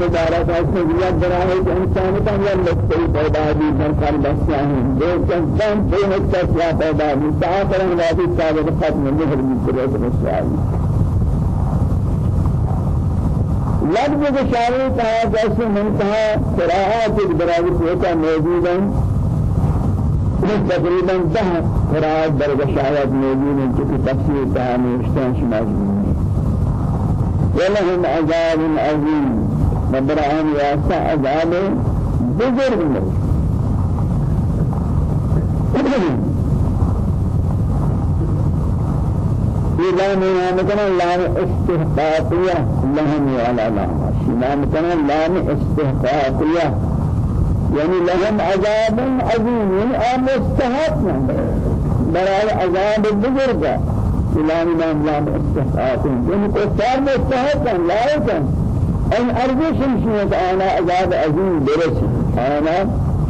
مبارک ہے یہ برائے کہ انسان یہ لطفی پیدا بھی در کر بسیا ہے دو چند دو نقطہ کیا پیدا بھی تا کرن والی صاحب ختم مہر بھی کرے سوال لفظ بشاری کہا جیسے منتہا قراءات برابر ہوتا موجود ہیں تقریبا ده قراءات شاید موجود ہیں کہ تفسیر کہا نوشتہ شمال ولهم عذاب عظيم مبرعان واسع عذاب بزرگ لام نامكنا لام استحقاقية لهم وعلى لام نامكنا لام استحقاقية يعني لهم عذاب عظيم يعني مستحق برای عذاب بزرگ. فلان نام لا استحقاق ان كفار مستحق لائق أن ارجو شمشية أنا عذاب عظيم برس أنا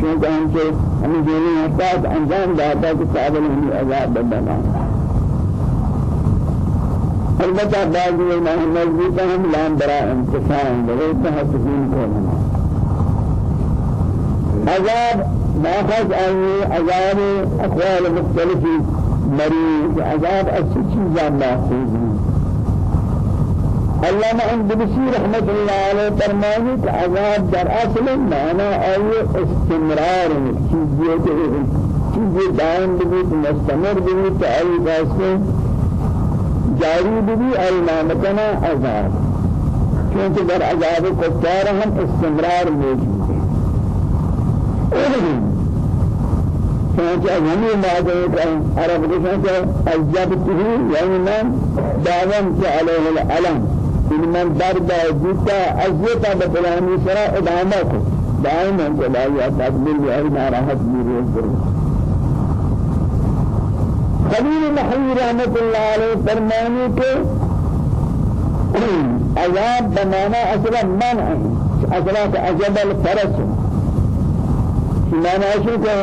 چونکہ ہم سے ہمیں جیلی حقات انجام داتا کہ قابل ہمیں عذاب بدنا البتہ بعض علماء نزدیک ہم لام برا برے تحقیقین کو ہم عذاب ماخذ آئیے عذاب أقوال مختلفی مریض عذاب اچھی چیزاں محفوظ ہیں علامہ اندلسی رحمت اللہ علیہ فرمائے کہ عذاب در أصل معنی آئیے استمرار ہے چیزیں کہ چیزیں دائم بھی مستمر بھی تعالی واسطے جاری بھی علامتنا عذاب. کیونکہ در عذاب کفار ہم استمرار موجود ہیں چنانچہ ہمیں مادہ ہے عرب کہتے ہیں اجبته یعنی من دعوام علیہ العلم. ان من درد جتا ازیتا بفلانی سرا ادامہ کو دائما چلا یا تقبل ہے ناراحت بھی روز خلیل محی رحمت اللہ علیہ فرمانے کے عذاب بمانا أصلا منع أصلا عجب الفرس معنی شو کہ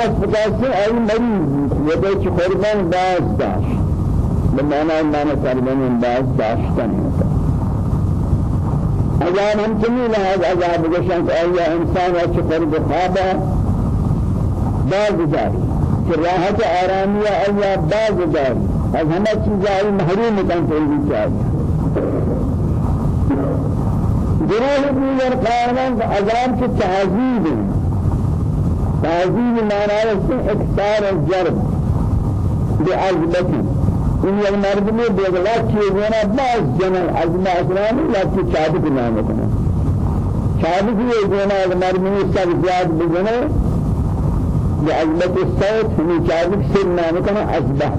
از بکاسی آی مریض یده چه قربان باز داشت. به معنی معنی قربان باز داشتن اگر هم چنین لحاظ عذاب که آیا إنسان چه قرب خوابه باز داری که راحت آرامی آیا باز داری از همه چیزایی محروم کن تلوی چاہیے گروه دیگر قائمان عذاب کے تعذیب ہیں تعظيم معنى اكثار الجرب بعزبتي إن المرد میں بغلا چیزیں بعض جنن عزم اسلام لا کی شادی نام ہے شادی کی جنا المرد میں سب زیاد بجنے بعزبت الصوت ہمیں شادی سے نام ہے ازبہ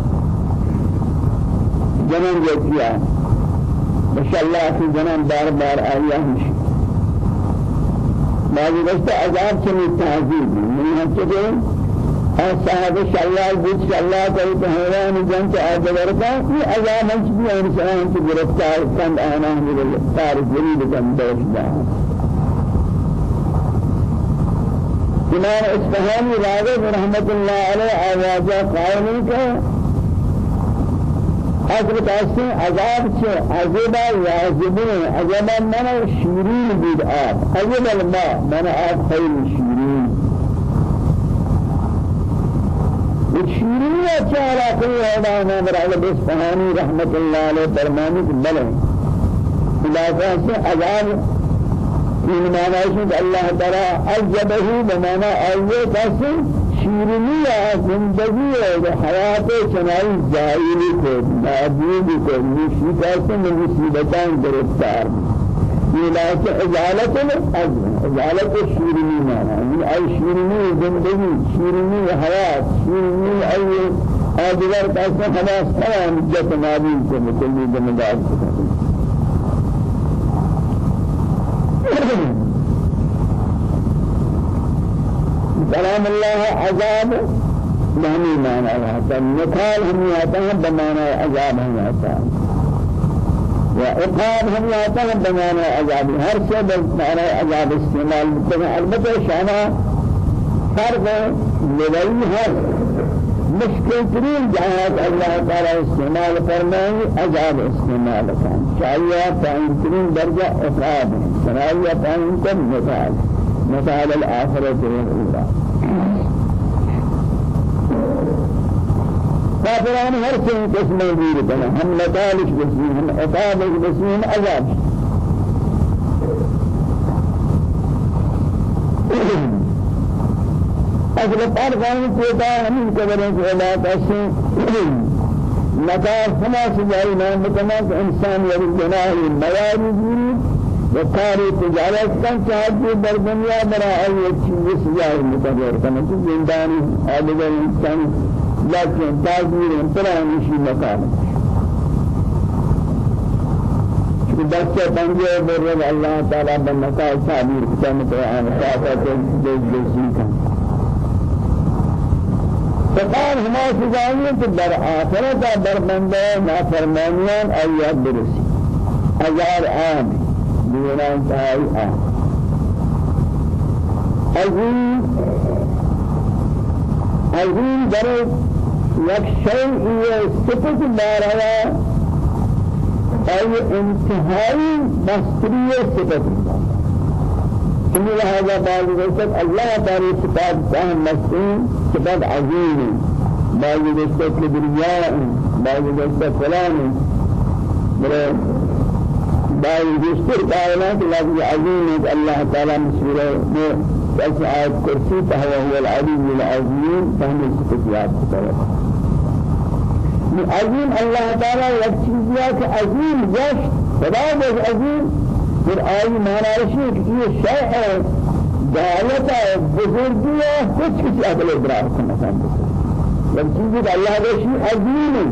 جنن یہ کیا ماشاءاللہ کی جنن بار بار آیا ہے بعض وقت عذاب سے تعذیب. من هكذا صاحب شلال بود شلال کوئی حیران جن کے آگے ورکا یہ عذاب ہم بھی انسان کی گرفتار کند آنا ہم گرفتار جرید کند دوشدہ إمام اصفهانی راغب رحمت اللہ علیہ آوازہ قائمی کا حضرت آسین عذاب سے عذبہ یعذبون عذبہ من شیرین بود آب. عذب الماء من آب خیل شیرین. شیرینی چارا کوئی ہے نا برادر بس فہانی رحمت اللہ علیہ فرمانے کہ بلے۔ خلاصہ سے عذاب این معنی ہے کہ اللہ تعالی عجبہ بمعنی ایے کس شیرینی زندگی ہے حیات چنائی ظاہری کو معبود کو یہ لائق ازالت الازم ازالت الشیرینی معنی یعنی ای شیرینی زندگی شیرینی حیات شیرینی ای آدگر کیسے خلاص تمام جت نابی کو مکلی دمدار كلام الله عذاب. معنی معنی ہے نکال ہم آتا ہے بمعنی عذاب ہم آتا وعقاب هم يعتقد بمعنى عذاب. هر شيء بمعنى عذاب استعمال مثلا البته شانا فرق لغوي هر مشکل ترین جہات اللہ تعالی استعمال فرمائے عذاب استعمال کن. چاہیے پائن ترین درجہ افراد. سنائیہ پائن کن مثال. مثال الآخرت والأولى کافران ہر سے قسم دیر بنا ہم لطالش بسیم ہم عطابش بسیم عذاب. اصل پر قائم کوتا ہمیں قبریں کے علاقہ سے نکار سما سجائی نام بکنا انسان یعنی جناہی مواری دیری وقاری تجارت کن چاہتی در دنیا برا آئی چیز سجائی متبر کنا کہ زندانی انسان لكن تاجير انترا نشي مكان بچہ بنجے بر اللہ تعالی بنتا تعبیر قیامت قرآن طاقت دیکھ دیکھی کا فقال ہما سجائی کہ در آخرت در بندے نافرمانیان ایات برسی. ہزار عام دیران تہائی عام عظیم عظیم در یک شيء صفت دارا أي انتهائی مستری صفت إن هذا بعض رسل الله تعالى صفات فهم مستری صفات عظيم بعض رسل كبرياء بعض رسل فلان بعض رسل كائنات لفظ عظيم الله تعالى مسؤول بس آيات كرسي فهو هو العلي العظيم فهم الصفات عظیم اللہ تعالی یک چیزیا کہ عظیم جش خدا بس عظیم پھر آئی مانا رشی کہ یہ شیء ہے دعوت ہے بزرگی ہے کچھ کسی عقل ادراک کو نسان بسر یک چیزی کہ اللہ رشی عظیم ہے۔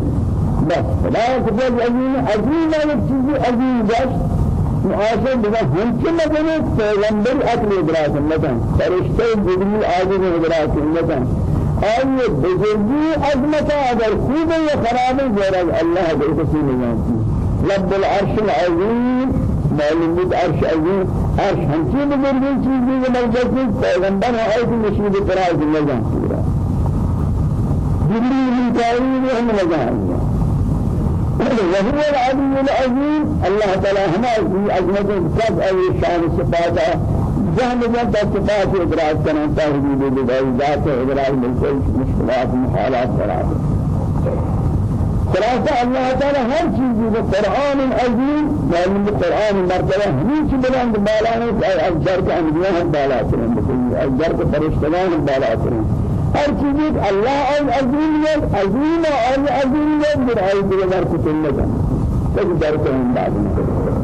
بس خدا بس عظیم عظیم ہے یک چیزی عظیم جش معاشر بنا ہمچن نکنے پیغمبر عقل ادراک نکن فرشتے جبریل آجر ادراک نکن آئیے بزرگی عظمت اگر خوب یا خراب ہے اللہ دے کسی نہیں جانتی رب العرش العظیم معلوم بود عرش عظیم عرش ہمچی بزرگی چیزی کے مرجع سے پیغمبر ہے ایسی مشہور طرح زندہ جانتی رہا جبریل میکائیل ہم لگا وهو العظيم العظيم الله تعالى هنا عظمته كف أي شان صفاته جهل جد اتفاق ادراك کرنا تحویل بدائی ذات ادراک بالکل مشکلات محالات قرار خلاصہ اللہ تعالی ہر چیز کو قرآن عظیم معلوم قرآن مرتبہ ہمیں چیز بلند بالا کہ اجر کے انبیاء ہم بالا کریں اجر کے فرشتگان ہم بالا کریں ہر چیز اللہ عظیم ہے عظیم اور عظیم دیگر تک در کے ہم بعد. میں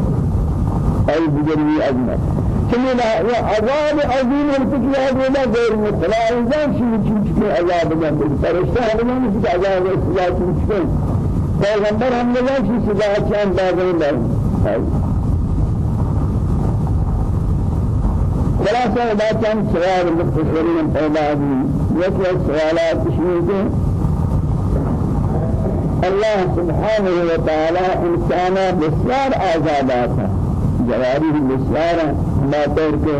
أي بجري أجمل. كمنا عذاب عظيم الفتنة هذا غير مثلا إنسان شيء شيء عذاب جنب فرشتة هذا ما نسيت عذاب السجاد شيء. پیغمبر ہم نے شيء سجاد چاند باغ میں خلاصة إذا كان سؤال المختصرين پیدا بھی یہ سوالات شيء الله سبحانه وتعالى إنسانا بسيار آزاداتا. جواری بسيارا باتر کے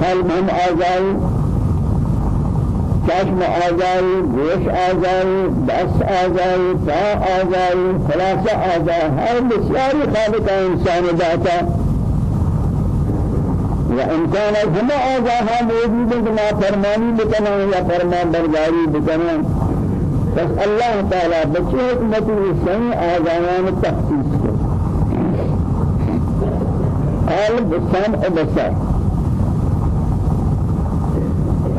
قلب ہم آزائی چشم آزائی گوش آزائی دس آزائی پا آزائی خلاصہ آزائی ہر بسیاری خالق انسان داتا و امکان ہم آزاها موجود ہیں کہ ما فرمانی بکنا یا فرمان برداری بکنا بس تعالی بچے حکمت صحیح آزایان تخصیص کو قلب سمع بصر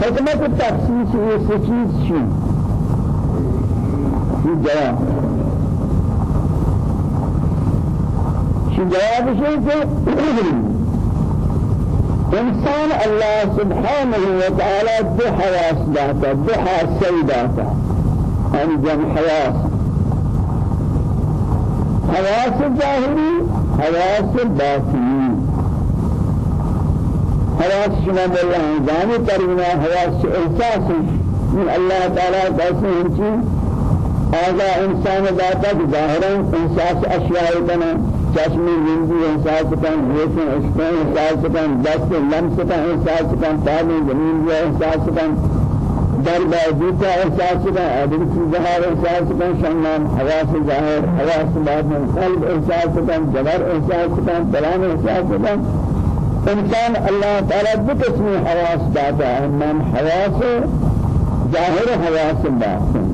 حکمت التخصیص یہ سچیز شو یہ جواب؟ شو جواب شو کہ انسان الله سبحانه وتعالى دو حواس داتا دو حاسي داتا. انجم حواس. حواس ظاهري حواس باطني حواس شما بالله جاني ترينا حواس احساس من الله تعالى بس انتي؟ هذا انسان ذاتا ظاهرا احساس اشياء بنا چشمی زندگی احساس کن جسم عشق احساس کن دست لمس کن احساس کن پانی زمین جو احساس کن در بازیتا احساس کا ادر کی ظاہر احساس کا شنان حواس ظاہر حواس باطن قلب احساس کا جبر احساس کا بلان احساس کا انسان اللہ تعالی بقسم حواس داتا ہے من حواس ظاہر حواس باطن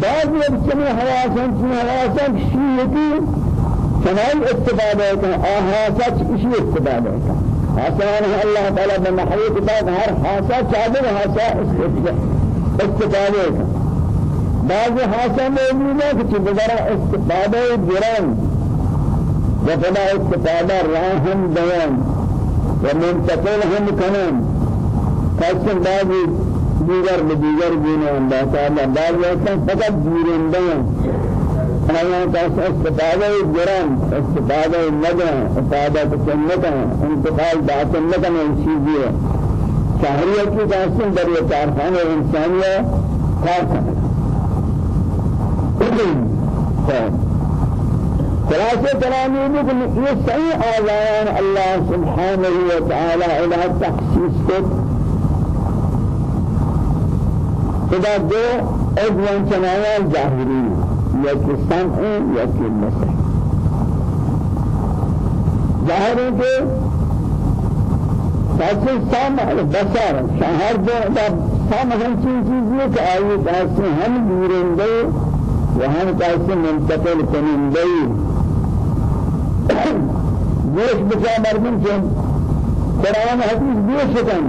بعض وقت میں حواسن کی حواسن شیعتی تمام استفادہ کا آہا سچ اسی استفادہ آسان ہے اللہ تعالی نے محلی کتاب ہر چادر بعض حاسا موجود ہے کہ بغیر استفادہ گران. وفلا استفادہ راہم بیان. ومنتقل هم کنن. کسی بعضی دیگر دیگر گونه اللہ تعالی بعضی أصلا فقط گیرنده آیا کس استفاده گران استفاده نگران استفاده سنت انتقال باطنت میں چیزی ہے شہریت کی قاسم در یہ کارخانہ انسانیہ کرنا خلاصه کلامی بکن یہ صحیح آزایان اللہ سبحانہ وتعالی الہ تخصیص کو خدا دو أدوان چنایا ظاہری یا کہ سمع یا کہ مسح ظاہر ہے کہ ساتھ سمع بصر شہر دو سمع ہم چیز یہ کہ وہاں کاسے منتقل کنندے گوش بچا مردم چون قرآن حدیث گوش کن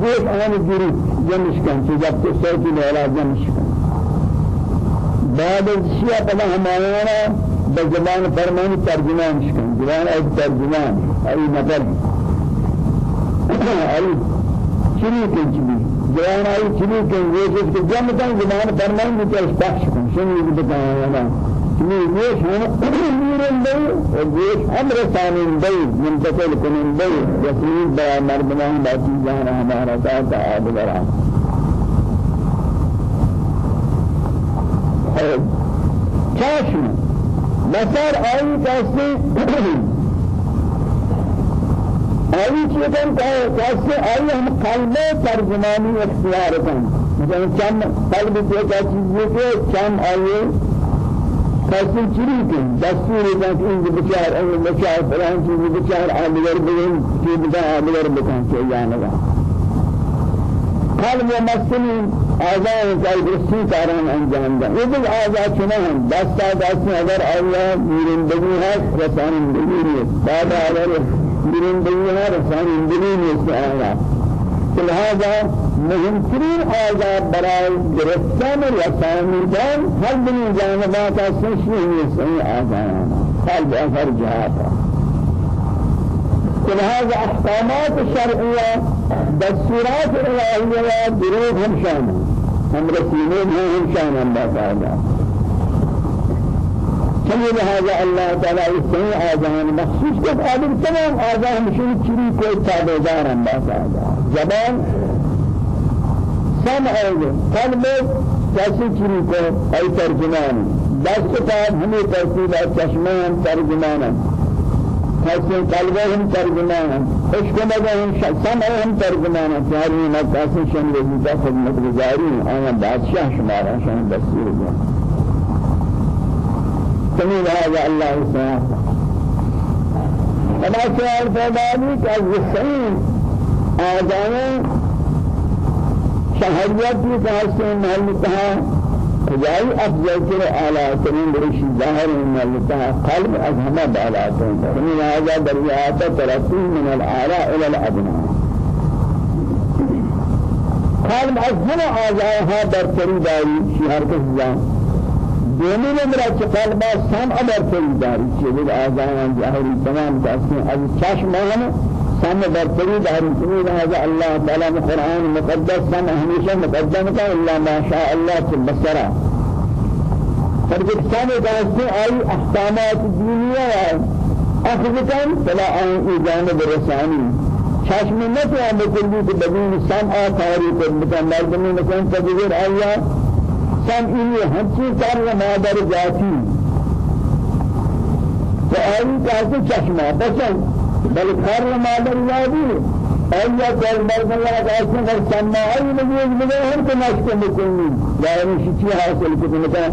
گوش آن گیری جمش کن. چیز اب تو سوچی لہلا جمش کن. بعد الشيء پدا ہمارا بزبان فرمان ترجمان شکن. زبان ایک ترجمان. ای نفر ای چلی کن زبان ای چلی کن یہ چیز کہ جمع کن زبان فرمان بھی کیا اشتاق شکن شنی بتایا والا چلی گوش ہم میرن دے اور گوش ہم رسانین دے منتقل کنن دے یسمین بیا مردمان باتی جانا ہمارا تا آدھگران چشم بسر آئی کسی آئی چیزن کسی آئی ہم قلب ترجمانی اختیار کن مثلا چم قلب دیتا چیزی کے چم آئی کسی چری کن دستوری کن کہ انجی بچار انجی بچار فلان چیزی بچار آدگر بگن کی بدا آدگر بکن چیز جانگا قلب و مسلم آزاد کار درستی کاران انجام دهند. یہ بھی آزاد چنہ ہم دست دست اگر اللہ میرندگی ہے رسانندگی ہے بعد اگر میرندگی ہے رسانندگی ہے آیا لہذا مهمترین آزاد برای گرفتن رسانیدن هر بنی جانبات سنشی نیست آزاد قلب اثر جهات لهذا احكامات الشرعية دستورات الإلهية دروب هم شامل هم رسولين هم شامل الله تعالى كما لهذا الله تعالى يستمع آذان. مخصوص قد قادر تمام آذان مشون کوئی تابعدار الله تعالى زبان سمع قلب کیسے چری کو آی ترجمان. دست پاک ہمیں ترتیب چشمان ترجمان حسن قلبهم ترجمان عشق مدهم سمعهم ترجمان جاری مقاصد شن وجودا خدمت گزاری. آیا بادشاہ شمارا شن بسیر جان. تمہیں هذا الله سبحانه. فما فداني كالوسعين آذان شهريات في كاسين محل خدای افضل تر اعلی ترین برشی ظاهر من الله قلب از همه ترین من هذا درجات ترقی من الاعلى إلى الأدنى. قلب از همه اعضاها برتری داری شهر کسان دومی نمرا چه قلب سمع برتری داری چه بود اعضاها ظاهری تمام تاسین از چشم هم سم برتری داری چه هذا الله تعالی قرآن مقدس سم همیشه مقدم کا الا ما شاء الله تبصرا فرجت سم داسته آئی احکامات دینیه اخذتن فلا آن جانب رسانی. چشم نتوان بکلی که بدون سمع کاری کن بکن مردمی نکن تجور آیا سمعی همچی کار مادر ذاتی تو آئی کہتے چشمہ بسن بل خر مادر یادی ایا کل مرد یا کاسن در سماعی نمیز بده هر کو نشته میکنی یعنی چی حاصل کنی تا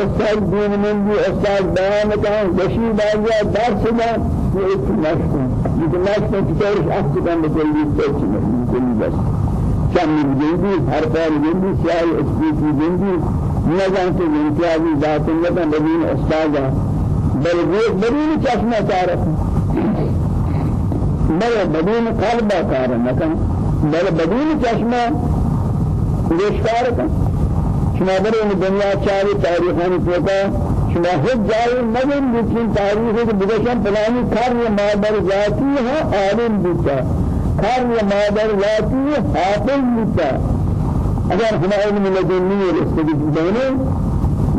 استاد دین من بھی استاد بیان کہاں بشیر بایا درس دا یہ ایک نشته یہ نشته کہ تیرش اخت کن بکلی سوچ نہیں کلی بس۔ کم جنبی ہر پار جنبی سیاہ اسپیتی جنبی نظام کے امتیازی ذات اللہ بدین استاد بل بدین چشمہ تعرف بل بدین قلب کار نکن بل بدین چشمہ گوشکار کن شما در این دنیا چاری تاریخانی توکا شما خود جای نگن لیکن تاریخی که بگشن فلانی کار مادر ذاتی ہے عالم بیتا کار مادر ذاتی حافظ بیتا اگر ہم علم لدنی رسلی بدنے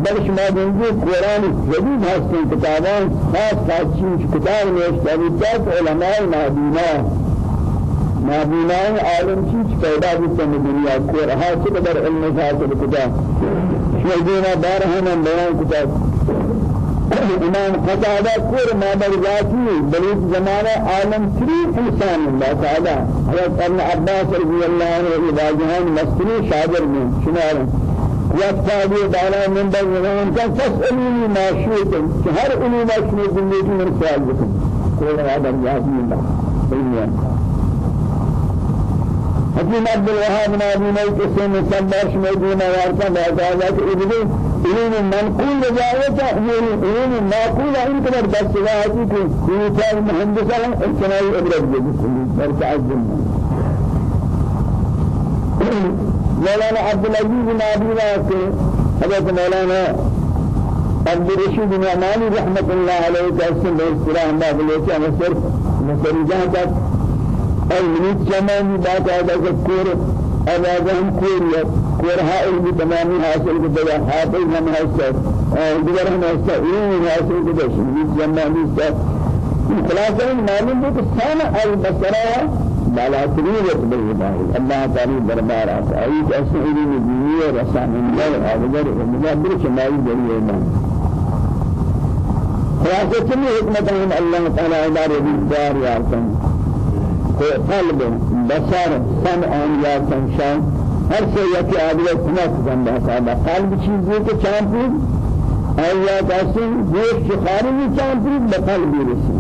بل شما دنگی قرآن جدید هستن کتابان خاص خاص چیز کتاب نوشته بیتا علماء نابینا نابینا عالم چیز پیدا بیتن دنیا قرآن. چه قدر علم حاصل کتاب شما دینا بار هم بیان کتاب. إمام قتادہ کور مادر ذاتی بلوچ زمانہ عالم ترین انسان اللہ تعالی حضرت ابن عباس رضی اللہ عنہ واجہان مستری شاگر میں شمار یفتادی دانا من در زمان کا فسألونی ما شئتم کہ ہر علوم اچنے زندگی من سوال بکن. کور مادر ذاتی اللہ حکیم عبد الوهاب نبی نے کسی مصبر شمیدین وارتا بعد آزاد ابن علم منقول جاءت علم معقول ان قدر بس واجب کہ کوئی مهندس اجتماعی أبرز بكل در تعظم مولانا عبد العزيز بن ابي واقع حضرت مولانا عبد الرشيد بن اماني رحمة الله عليه قسم باستراحة ما بلوچا مصر مصر جهة. أي من جمعني بات هذا كور هذا هم كوريا. كورها علم تمامي حاصل كده حافظ هم حاصل دیگر هم حاصل این حاصل كده شدید جمعني است خلاصة معلوم ہے کہ سامع البصرة بالا تريد بالله الله تعالى دربار آئی ایسے علم دینی رسان اللہ اگر مجابر شمالی جریئے ایمان خلاصة چلی حکمت اللہ تعالی ادار دیدار یارتن قلب بصر سمع یارتن شان. ہر سے یہ کہ آدمی سمجھ بندہ صاحب قلب چیز ہے کہ چانپی آیا کسی گوشت کی خارجی چانپی بقلبی رسی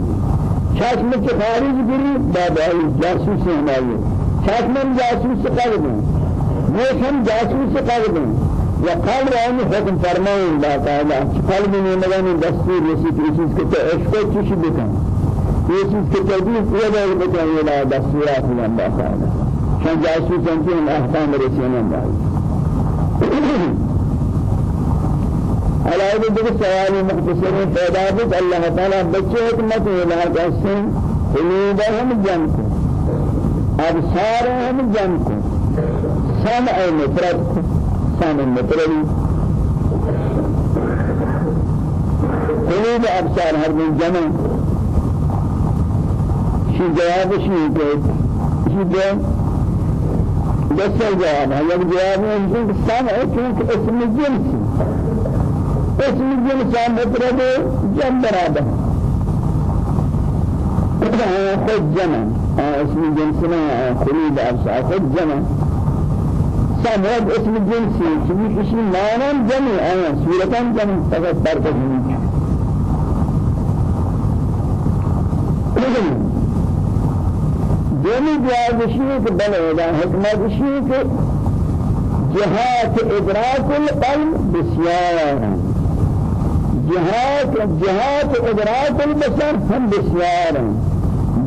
چشم کی خارج گری بابائی جاسوس ہماری چشم جاسوس قلب گوشت ہم جاسوس قلب یا قلب آنی حکم فرمائیں اللہ تعالی. قلب مگانی دستور رسی کہ چیز کے تو عشق و چیشی بکن؟ یہ چیز کے تجیب یہ دار بکن یہ دستورات اللہ تعالی. شان جاسوس ہیں کہ احکام رسینا بائی علاوہ دیگر سوال مختصر پیدا بت اللہ تعالی بچے حکمت الہ قسم قلوب ہم جن کو ابصار ہم جن کو سمع مفرد کو سمع مفرد قلوب ابصار ہر من جمع. شی جواب شی کہ شی جواب؟ دس جواب ہے یک جواب ہے کہ سمع چونکہ اسم جنسی اسم جنس مطلب جم برابر خود جمع اسم جنسنا خلود أبصار. خود جمع سمع اسم جنسي شبيه كشي معنى جمع آية سورة جمع فقط فرق دومی جواب شیء کہ بل ہوگا حکمت شیء کہ جهات ادراك القلب بسيار جهات جهات ادراك البصر هم بسيار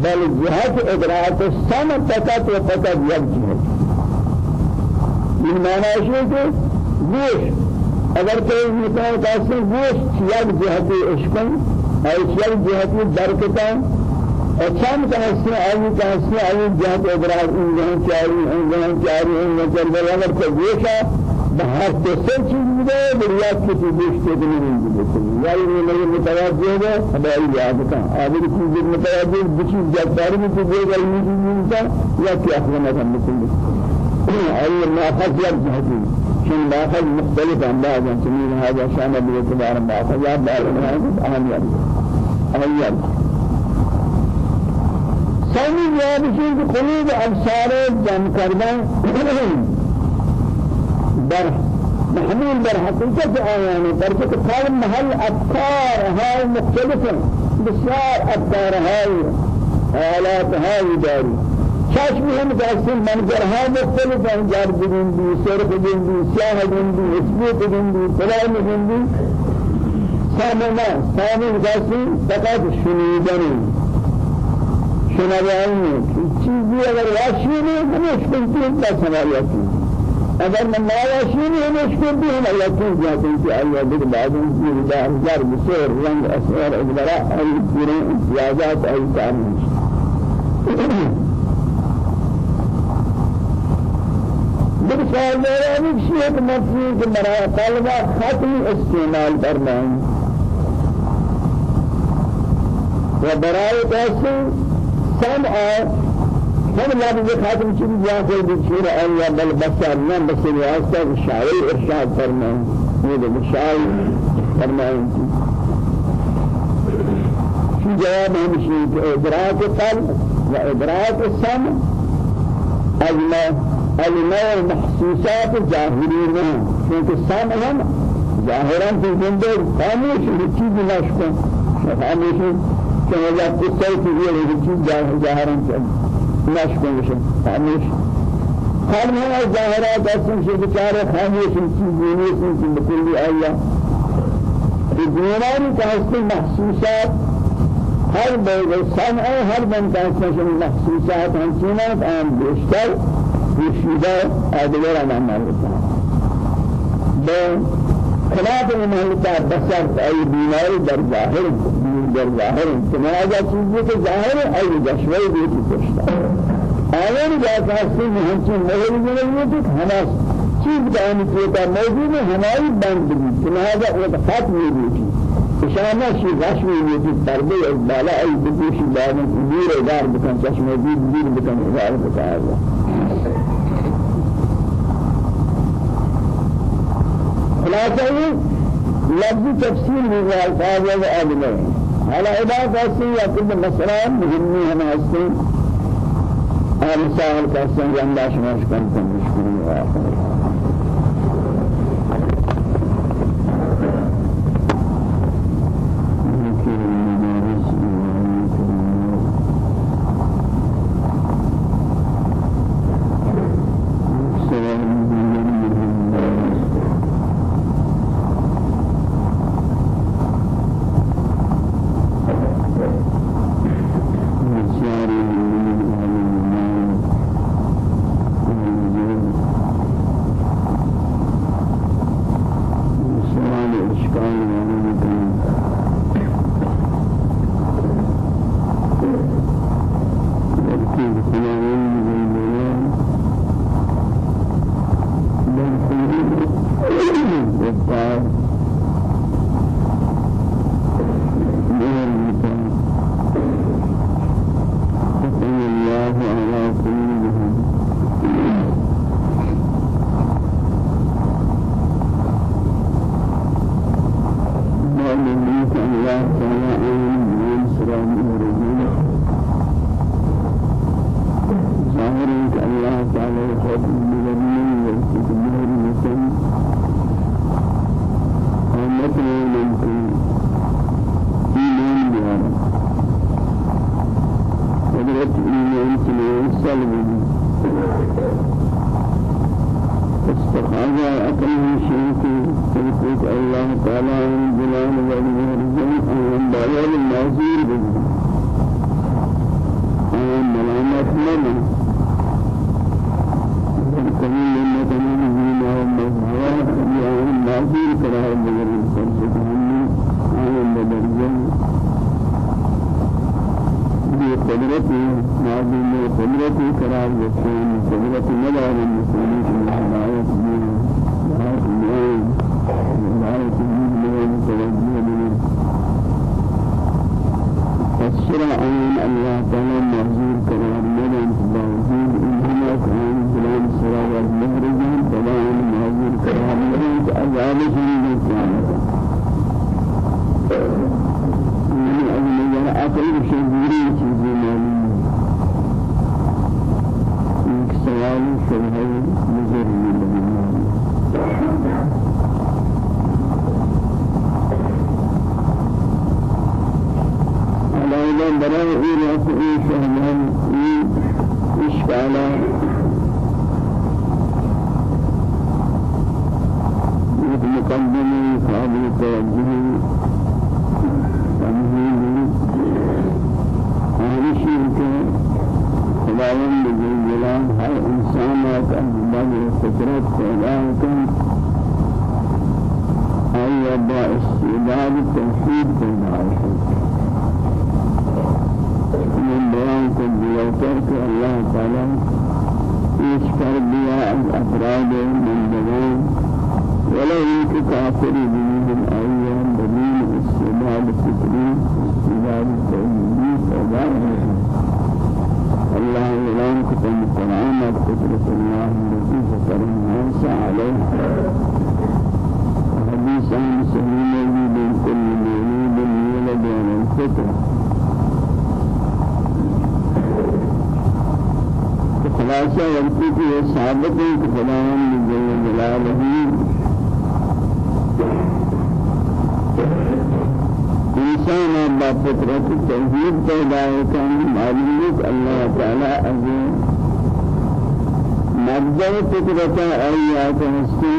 بل جهات ادراك السمع فقط وفقط یک جهت۔ این معنی ہے کہ گوش اگر کوئی مثال کاسے گوش یک جهت عشقن اور یک جهت درکتا اچھام کہاستے آئی کہاستے آئی جہت ادراک ان جہاں چاری ان جہاں چاری ان جہاں چاری اگر کوئی گوشا بہت تو سر چیز مدے بریاد کی چیز گوشتے کہ نہیں مدے یعنی میں لگے متوجہ ہے ہماری یاد کا آدھر چیز متوجہ بچیز جاتاری میں تو دے گا علمی چیز ملتا یا کیا اخوانا ہم مسلم آئی ماخذ یک جہتی شن ماخذ مختلف انداز ہیں سمیر هذا شان ابو اعتبار ماخذ یا بار اہمیت اہمیت ثاني جواب شيء قلوب أبصار جم کردن. در محمول در حقیقت آیانی در که قال محل افکار های مختلفه. بسیار افکار های حالات های داری چشم هم دستن منظرها مختلف ہیں جار بگندی سرخ بگندی سیاہ بگندی اسبوت بگندی فلان بگندی سامنا سامن دستن فقط شنیدنی. شنوانی چیزی اگر واشی نہیں ہمیں کنتی بس سمالیاتی اگر من نواشی نہیں ہمیں کنتی ہم اللہ کی جاتے ہیں کہ اللہ دیکھ بعد ان کی رضا ہزار بسور رنگ اسوار اجبرا ای پورے امتیازات ای تعمیش بسال میرا شيء مفهوم کہ مرا طلبہ ختم استعمال کرنا و برای کسی سمع هم لفظ خاتم چیزی جاتے بچیر آیا بل بسر نہ بس واسطہ شاعر إرشاد فرمائیں یہ تو شاعر فرمائیں شو جواب ہمشی ادراک قلب و ادراک سمع اجمع الماء المحسوسات ظاهری نه چون سامع هم؟ ظاهرا في زنده خاموش چیزی نشکن خاموش که وجه قصه چیزی ہے چیز ظاهرا نشکن بشه خاموش حال میں ظاہرات أصلا سے بیچارے خاموش چیزی نہیں کہ بکلی آیا کہ دیوانی کا ہستی محسوسات. ہر بے سمع ہر بندہ سے محسوسات؟ ہم چینات آن بیشتر پوشیده آدگر آن مالتا به خلاف مالتا بسر ای بیماری در ظاهر در ظاهر تنازع چیزی که ظاهر ای جشوی بیتی کشتا آیان جاتا هستی مهمچین مهلی جنگی تو ہماس چیز ان کیتا موجود ہماری بند بھی لہذا وہ ختم ہوتی اشارہ شی رشمی ہوتی پردے از بالا ای بکوشی بعد دور دار بکن چشم دید دیر بکن ادار بکن. خلاصہ لفظ تفسیر بھی الفاظ و عبادة أصلي يكون مسألة مهمة هنا أصلي أهل سائل كأصلي جنباش مشكلة مشكلة وآخر شرع عين الله تعالى معذور مبدأ فطرت آیات ہستی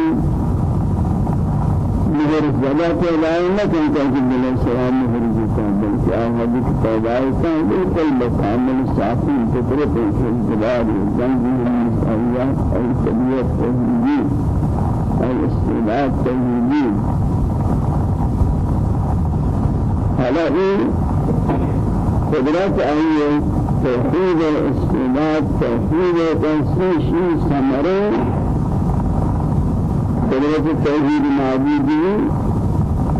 مگر زیادہ پیدا نہ کن کہ بل سلام مہر جتا بلکہ آہدی کی پیدا کن بالکل بکامل صافی فطرت انتظار جنگی آیات اور طبیعت توحیدی توحيد الاستناد توحيد تنسيش سمره قدرت التوحيد معبودي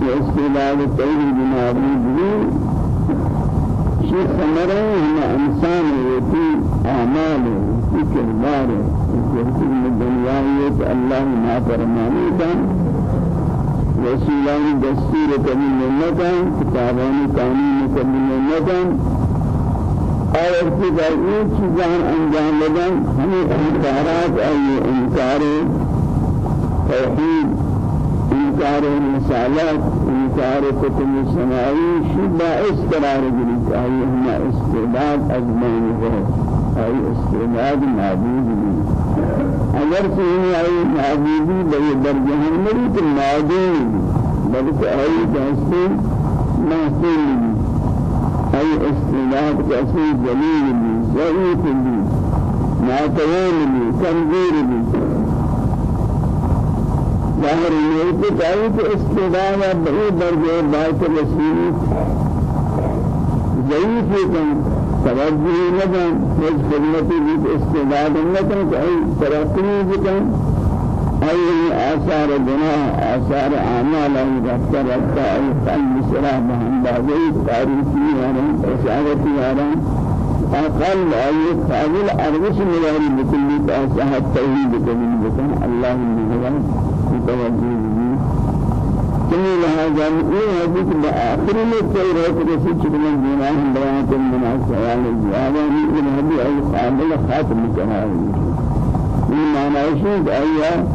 واستناد التوحيد معبودي شيء سمره هم إنسان يتي أعماله في كرداره في الدنيا يت الله ما فرمانه رسولان دستور کمی نمتن کتابان قانون کمی نمتن اور کی یہ چیزان انجام بدن ہمیں انکارات ای انکار توحید انکار رسالت انکار کتب سماوی شبہ اس قرار گری چاہیے ہمیں استعداد ازمان ہے ای استعداد معبود بھی اگر سینی آئی معبودی بے در جہنمی تو معدوم بلکہ آئی جیسے محسن آئی استناد کیسے جلیل بھی ضعیف بھی ناتوان بھی کمزور بھی ظاہر یہ کہ چاہیے کہ استناد بے درجے بات رسولی ضعیف ہے توجه بیت استعداد ندن که ای ترقی بکن ای آثار گناه آثار أعمال ای رفتا رفتا ای قلب سرا بهندازه تاریخی یارن اشارتی یارن قلب ای قابل ارغش ملاری بکلی تاسحت توحید بکلی بکن اللہ المهران متوجه كني لهذا إيه هذيك بآخر التوراة رسول شكرا جناه بيان من السؤال الجواب من هذه أي قابل خاتم كمال من معنى شيء أي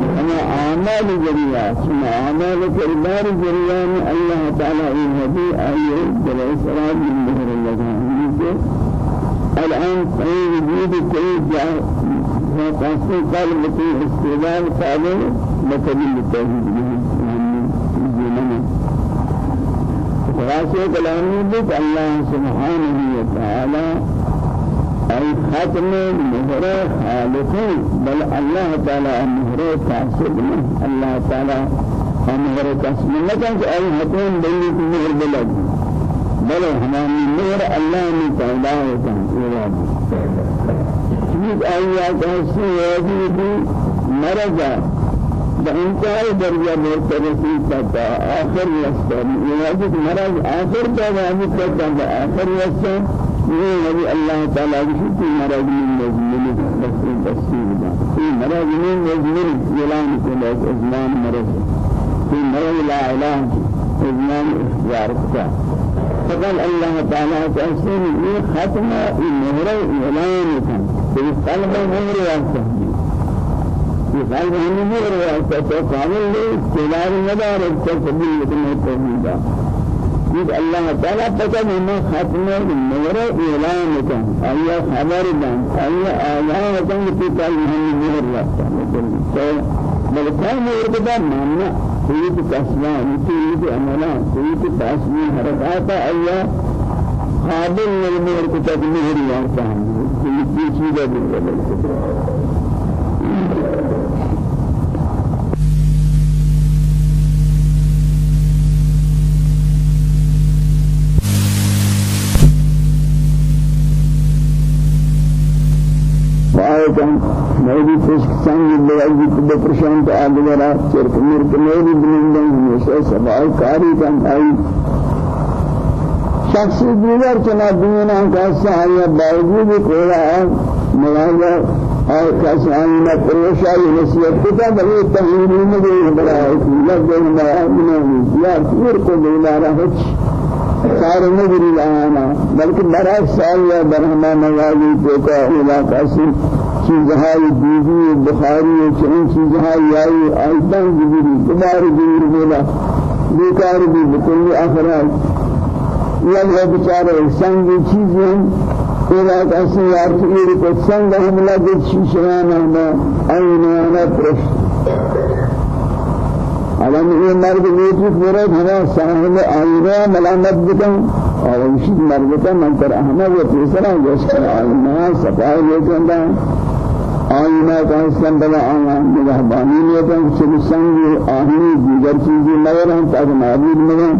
أنا أعمال جريئة ثم أعمال كردار جريئة الله تعالى إيه هذه أي جل إسرائيل من مهر الله الآن أي وجود كل جاء وقاسي قلب في استقبال قابل بتدل التوحيد خلاصة كلامي بك الله سبحانه وتعالى أي ختم مهر خالقي بل الله تعالى مهر كاسب الله تعالى مهر كاسب ما كان أي ختم بلي مهر بلد بل همان مهر الله من تعالى وتعالى چیز آیات ایسی ہے کہ مرض بإنتهاء درجة مرتبطي تتا آخر يسر يواجد مرض آخر تتا آخر يسر يقول الله تعالى بشكل مرض من مزمن بسيط بسيط في مرض من مزمن يلان كل أزمان مرض. في مرض لا أزمان إخبار كتا فقال الله تعالى تأسين ختم المهر يلان في قلب المهر يسر مثال بهني مر واسطة كامل لي كلار مدار التسبيل لكم التوحيد. يد الله تعالى پتہ میں ختم نور اعلان کن ایا خبر دان. ایا اعلان کن کہ کل ہم مر رہتا تو بلکہ مر بدا ماننا کوئی کوئی عملا کوئی حرکات ایا قابل للمر کو تدمیر یا کوئی چیز ہے كان نبي تسكسان اللي يجي بپرشان تو آدگرا چرک مرک نبی بلندن ہمیشہ سبائی کاری کن آئی۔ شخصی دیگر چنا دینا کیسا آیا باوجود کولا ملاجا اور کیسا آئینا پروشائی نصیت کتا بلی تحویلی مدی برای لگ گئی مآمنانی یا پیر کو دینا رہا سار نگری لانا بلکہ برای سال یا برہما نوازی پیکا علاقہ سے۔ چیزهای دیگی بخاری چنین چیزهای آئی آیتان دیگری دوباره دیگر بولا بیکار بھی بکلی آخرات یا وہ بیچارے سنگ چیزیں ایلا کسی یار تیر کو سنگ ہم لگے شیشان ہم اینا أنا پرش علم یہ مرد نیتی فرد ہما صاحب آئینہ ملامت بکن. اور اسی مرد کا منتر احمد و تیسرا جس کا آئینہ صفائی لیکن دا آئینہ کا حسن بلا آئینہ نگہبانی لیکن چلی سنگ آہنی دیگر چیزی مگر ہم تاک معبود مگر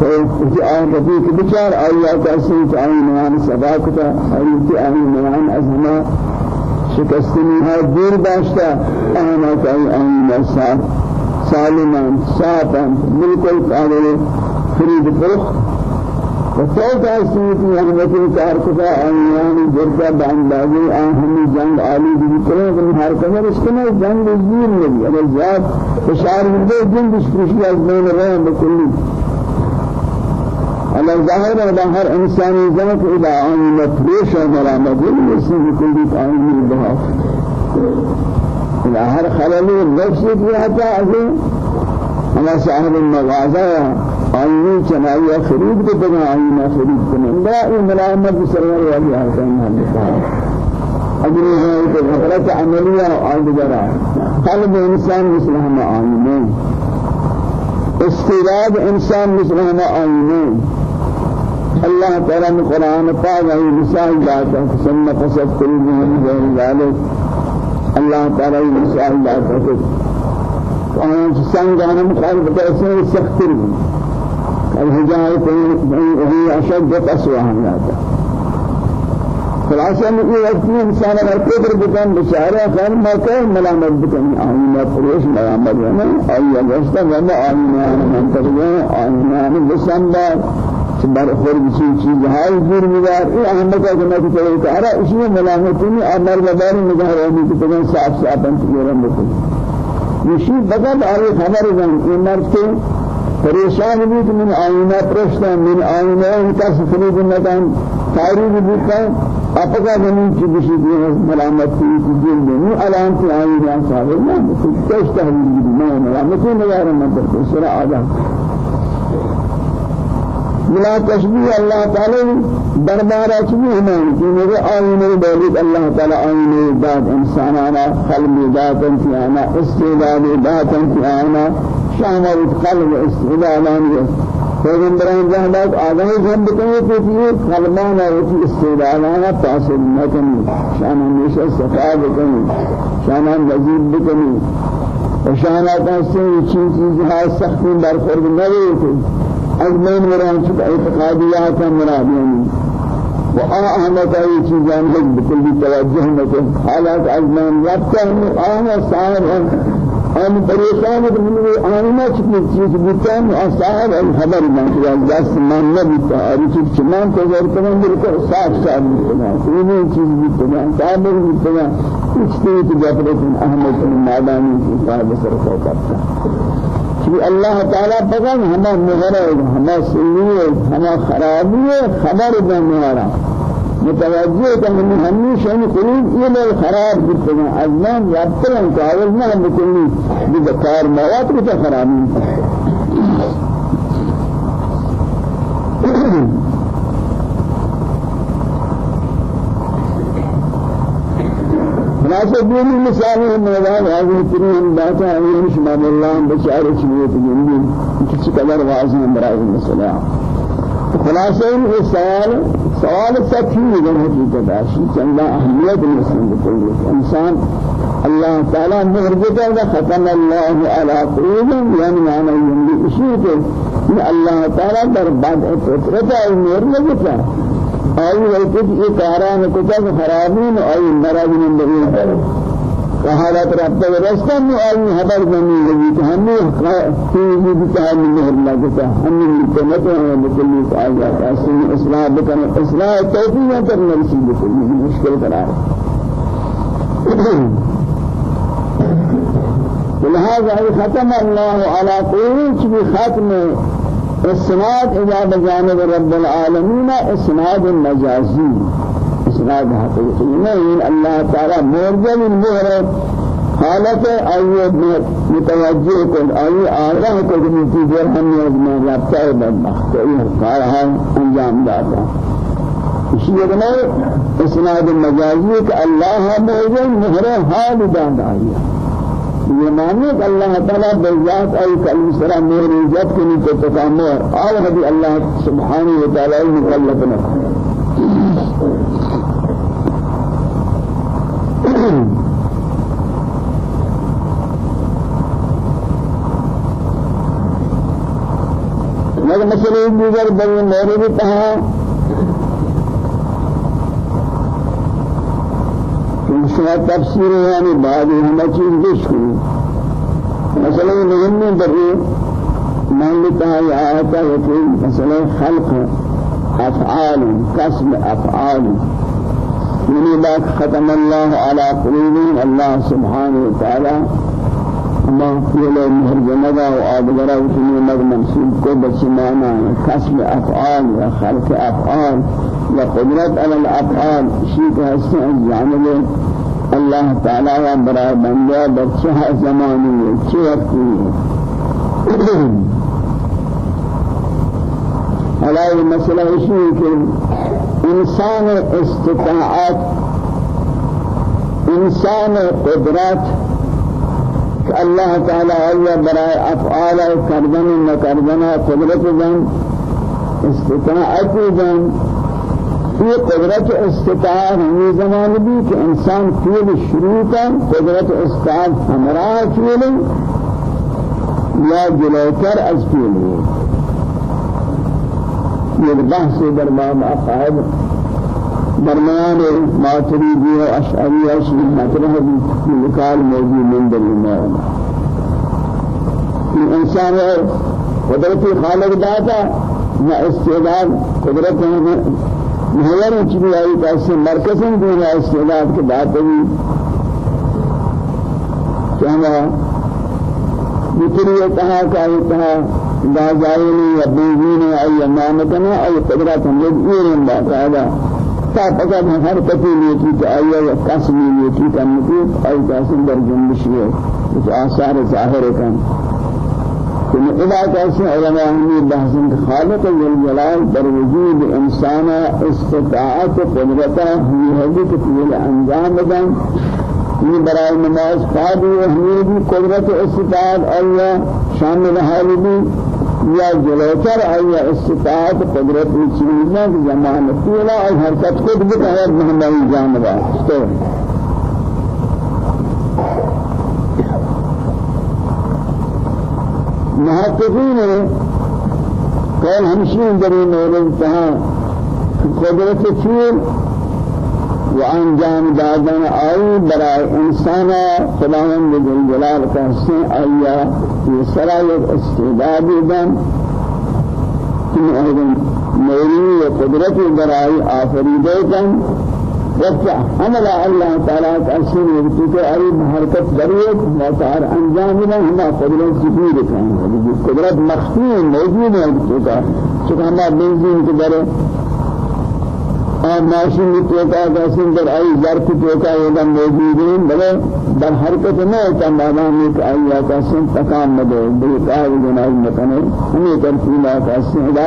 فإذا آن رفيق بشار آيات أسنت آن نوان صداقتا آيات آن نوان أزهما شكستني ها دور داشتا آنا كأي آن نسار سالمان صافا بالكل قادر فريد فرخ وصوت أسنت يهمتي كاركتا آن نوان جردا باندازي آن همي جنگ آلي بكرة من هر كمر اسكنا جنگ زیر نبي اگر زیاد فشار من دے جن بشکرشی از بین رہے بکلی على ظاهر على هر إنسان ذات إلى عين مفروش مرامد يسمى كل عين بها إلى هر خلل النفس في حتى أجل أنا صاحب المغازة عيني چنائي خريد بدنا عيني خريد كنا لا ملامت بسرور والي هاتين هم أجل ذلك غفلة عملية وعند جرى قلب إنسان مثل هم عينين استعداد إنسان مثل هم عينين الله تعالى من القرآن پاک ہے مثال داتا ثم قصد قلوبهم غير ذلك الله تعالى مثال داتا آن سنگان مخالفت ایسے سختر الحجایت هي أشد قسوة داتا خلاصہ میں یہ وقت إنسان اگر قدر بکن بشارہ خیر موقع ملامت بکن آئینہ پروش ملامت ہے نا آئیہ گشتہ وما آئینہ منتر گئے آئینہ بسندار بر خور بسی چیز. ہائی دور مدار. یہ احمد کا جنہ کی طرح کہا اسی میں ملامتی میں أمر مدار نگاہ رہنی کی طرح صاف صاف انت گرم بکل یہ بغد آئے خبر جان یہ مرد کے پریشان کہ من آئینہ پرشتا من آئینہ ان کا سفری جنتان تاریخ بکتا اپکا زمین کی بشی کی ملامتی کی دل میں نو علامت آئینہ صاحب نہ کچھ تشتہ بھی میں ملامتی نگاہ رہنا پڑتا سرا آدھا بلا تشبیه الله تعالی دربار اچمی ہمان کہ میرے آئینے دولت اللہ تعالی آئینے داد انسانانا قلب داد انتیانا استعداد داد انتیانا شامل قلب استعدادانی پیغمبران جہلات آگاہی جہم بکنے کہ یہ قلبانا وچی استعدادانا تاثر نکنی شان ہمیشہ صفا بکنی شان نزید بکنی وشانا تاثر چیز چیزها سختی برخورد نوی از من مراد شد اعتقادیات مراد يعني وآهمت أي چیزان ہے بكل توجه نکن. حالات ربطہ ہم آہم صاحب ہم پریشان ہے من آہمہ چکنی چیز بکن صاحب الخبر من کہ دست من نبیتا اور چیز چمان کو غیر کنن بالکل صاف صاف بکنا یہ چیز بکنا تعبیر بکنا اس طرح کی جفرت احمد مادانی کی صاحب سر کو کرتا کہ اللہ تعالی بغن ہما مغرہ ہما سنیے ہما خرابی خبر بنوارا متوجہ کہ من ہمیشہ ان قلوب یہ لے خراب کرتے ہیں ازمان یابتن کاول نہ بکلی بذکار مواد کو خرابی خلاصة دوني مثال الميدان هذه ترين باتا هي مش ما الله بشارة شوية تجنبي كيف كذا وازن مراه المسألة خلاصة سؤال سطحي من حقيقة عشي چند أهمية المسلم بكل إنسان الله تعالى مهرجة ختم الله على قلوبهم يعني معنى يملي إشيء من الله تعالى در بعد فترة المهر لجتا آئی وقت یہ کاران کتا خرابین آئی مرابین بغیر حالات رابطہ رستہ میں آئی حبر بنی لگی کہ ہمیں چیزی بتا ہمیں مہر لگتا ہمیں ملتمت ہیں بکلی آیا کاسی اصلاح بکنے اصلاح توفیہ پر نرسی بکلی مشکل قرار لهذا ختم الله على كل ختم اسناد إلى بجانب رب العالمين اسناد مجازي اسناد حقيقي نہیں اللہ تعالی مرجم المهر حالت آئیے متوجہ کن. آئیے آگاہ کو نتیجہ ہم نے میں رابطہ بدبخت. یہ کارها انجام داتا اسی لیے اسناد مجازی کہ اللہ مرجم مهر حال دان آئیے یہ معنی کہ اللہ تعالی بذات ای کلم سرا مہر عزت کے نیچے تکامر اور حدی اللہ سبحانہ و تعالی مسئلہ دیگر بڑی میرے بھی کہا شما تفسیر یعنی بعض همه چیز گوش کنید مثلا مهم دری من لتا آیات یکی مثلا خلق افعال کسب افعال۔ یعنی باک ختم الله على قلوبهم الله سبحانه وتعالى ما فعل مهر جنبا و آدگرا وشنی مد منصوب کو بچمانا کسب افعال و خلق افعال و قدرت على الافعال شیء هستن جانب الله تعالى و برای بندہ بچہ زمانی چه وقتی. علاوه مسئلہ اسی کہ انسان استطاعت انسان قدرت الله تعالى أي براء أفعال كردن نكردن قدرت جن استطاعت جن في قدرت استطاعت زمان بھی کہ انسان فیل شروع کا قدرت استطاعت ہمراہ فیل از فیل. یہ بحث در باب درمیان ماتریدی و اشعری اشعری مطرح مقال موجود من در المال انسان قدرت خالق داتا نہ استعداد قدرت مہر چلی آئی کیسے مرکز دین استعداد کے بات ہوئی کہ ہم بطری کہا کہ کہا لا جائنی یا بیوینی ای امامتنا ای قدرت ہم لوگ ایرین باقاعدہ تا فقط ہر کتی لیتی کہ آیا یا قسمی لیتی کرنی ای قسم در جنبشی ہے کچھ آثار ظاہر کن. ثم إذا كان علماء من بحث خالق الجلال در وجود إنسان استطاعت قدرته هي هذه كتير أنجام بدن. یہ برائے نماز قادی و حمیدی قدرت استطاعت آیا شامل حالی بھی یا جلوتر آیا استطاعت قدرت چیزیں زمان طولا اور حرکت خود بتاید محمدی جانبا محققین قول همشين در مورد تها قدرت فیل و انجام دادن آئی برای انسان خداوند جل جلال حسن آیا یہ سرایت استعدادی دن کہ ایضا میری و قدرت برای آفریدے کن وقت حمل الله تعالى تأثير يبتك أي حركة ضرورة وتعالى أنجام له هما قدرة سفير كان قدرة مخفية موجودة يبتك شكرا ما بنزين كدره ماشین توکا کسین در ای ظرف توکا یہ موجود ہیں بلے در حرکت نہ ہوتا مادام ایک آیا کسین تکام نہ دے بلے کار جناب مکنے ہمیں ترتیب کسین دا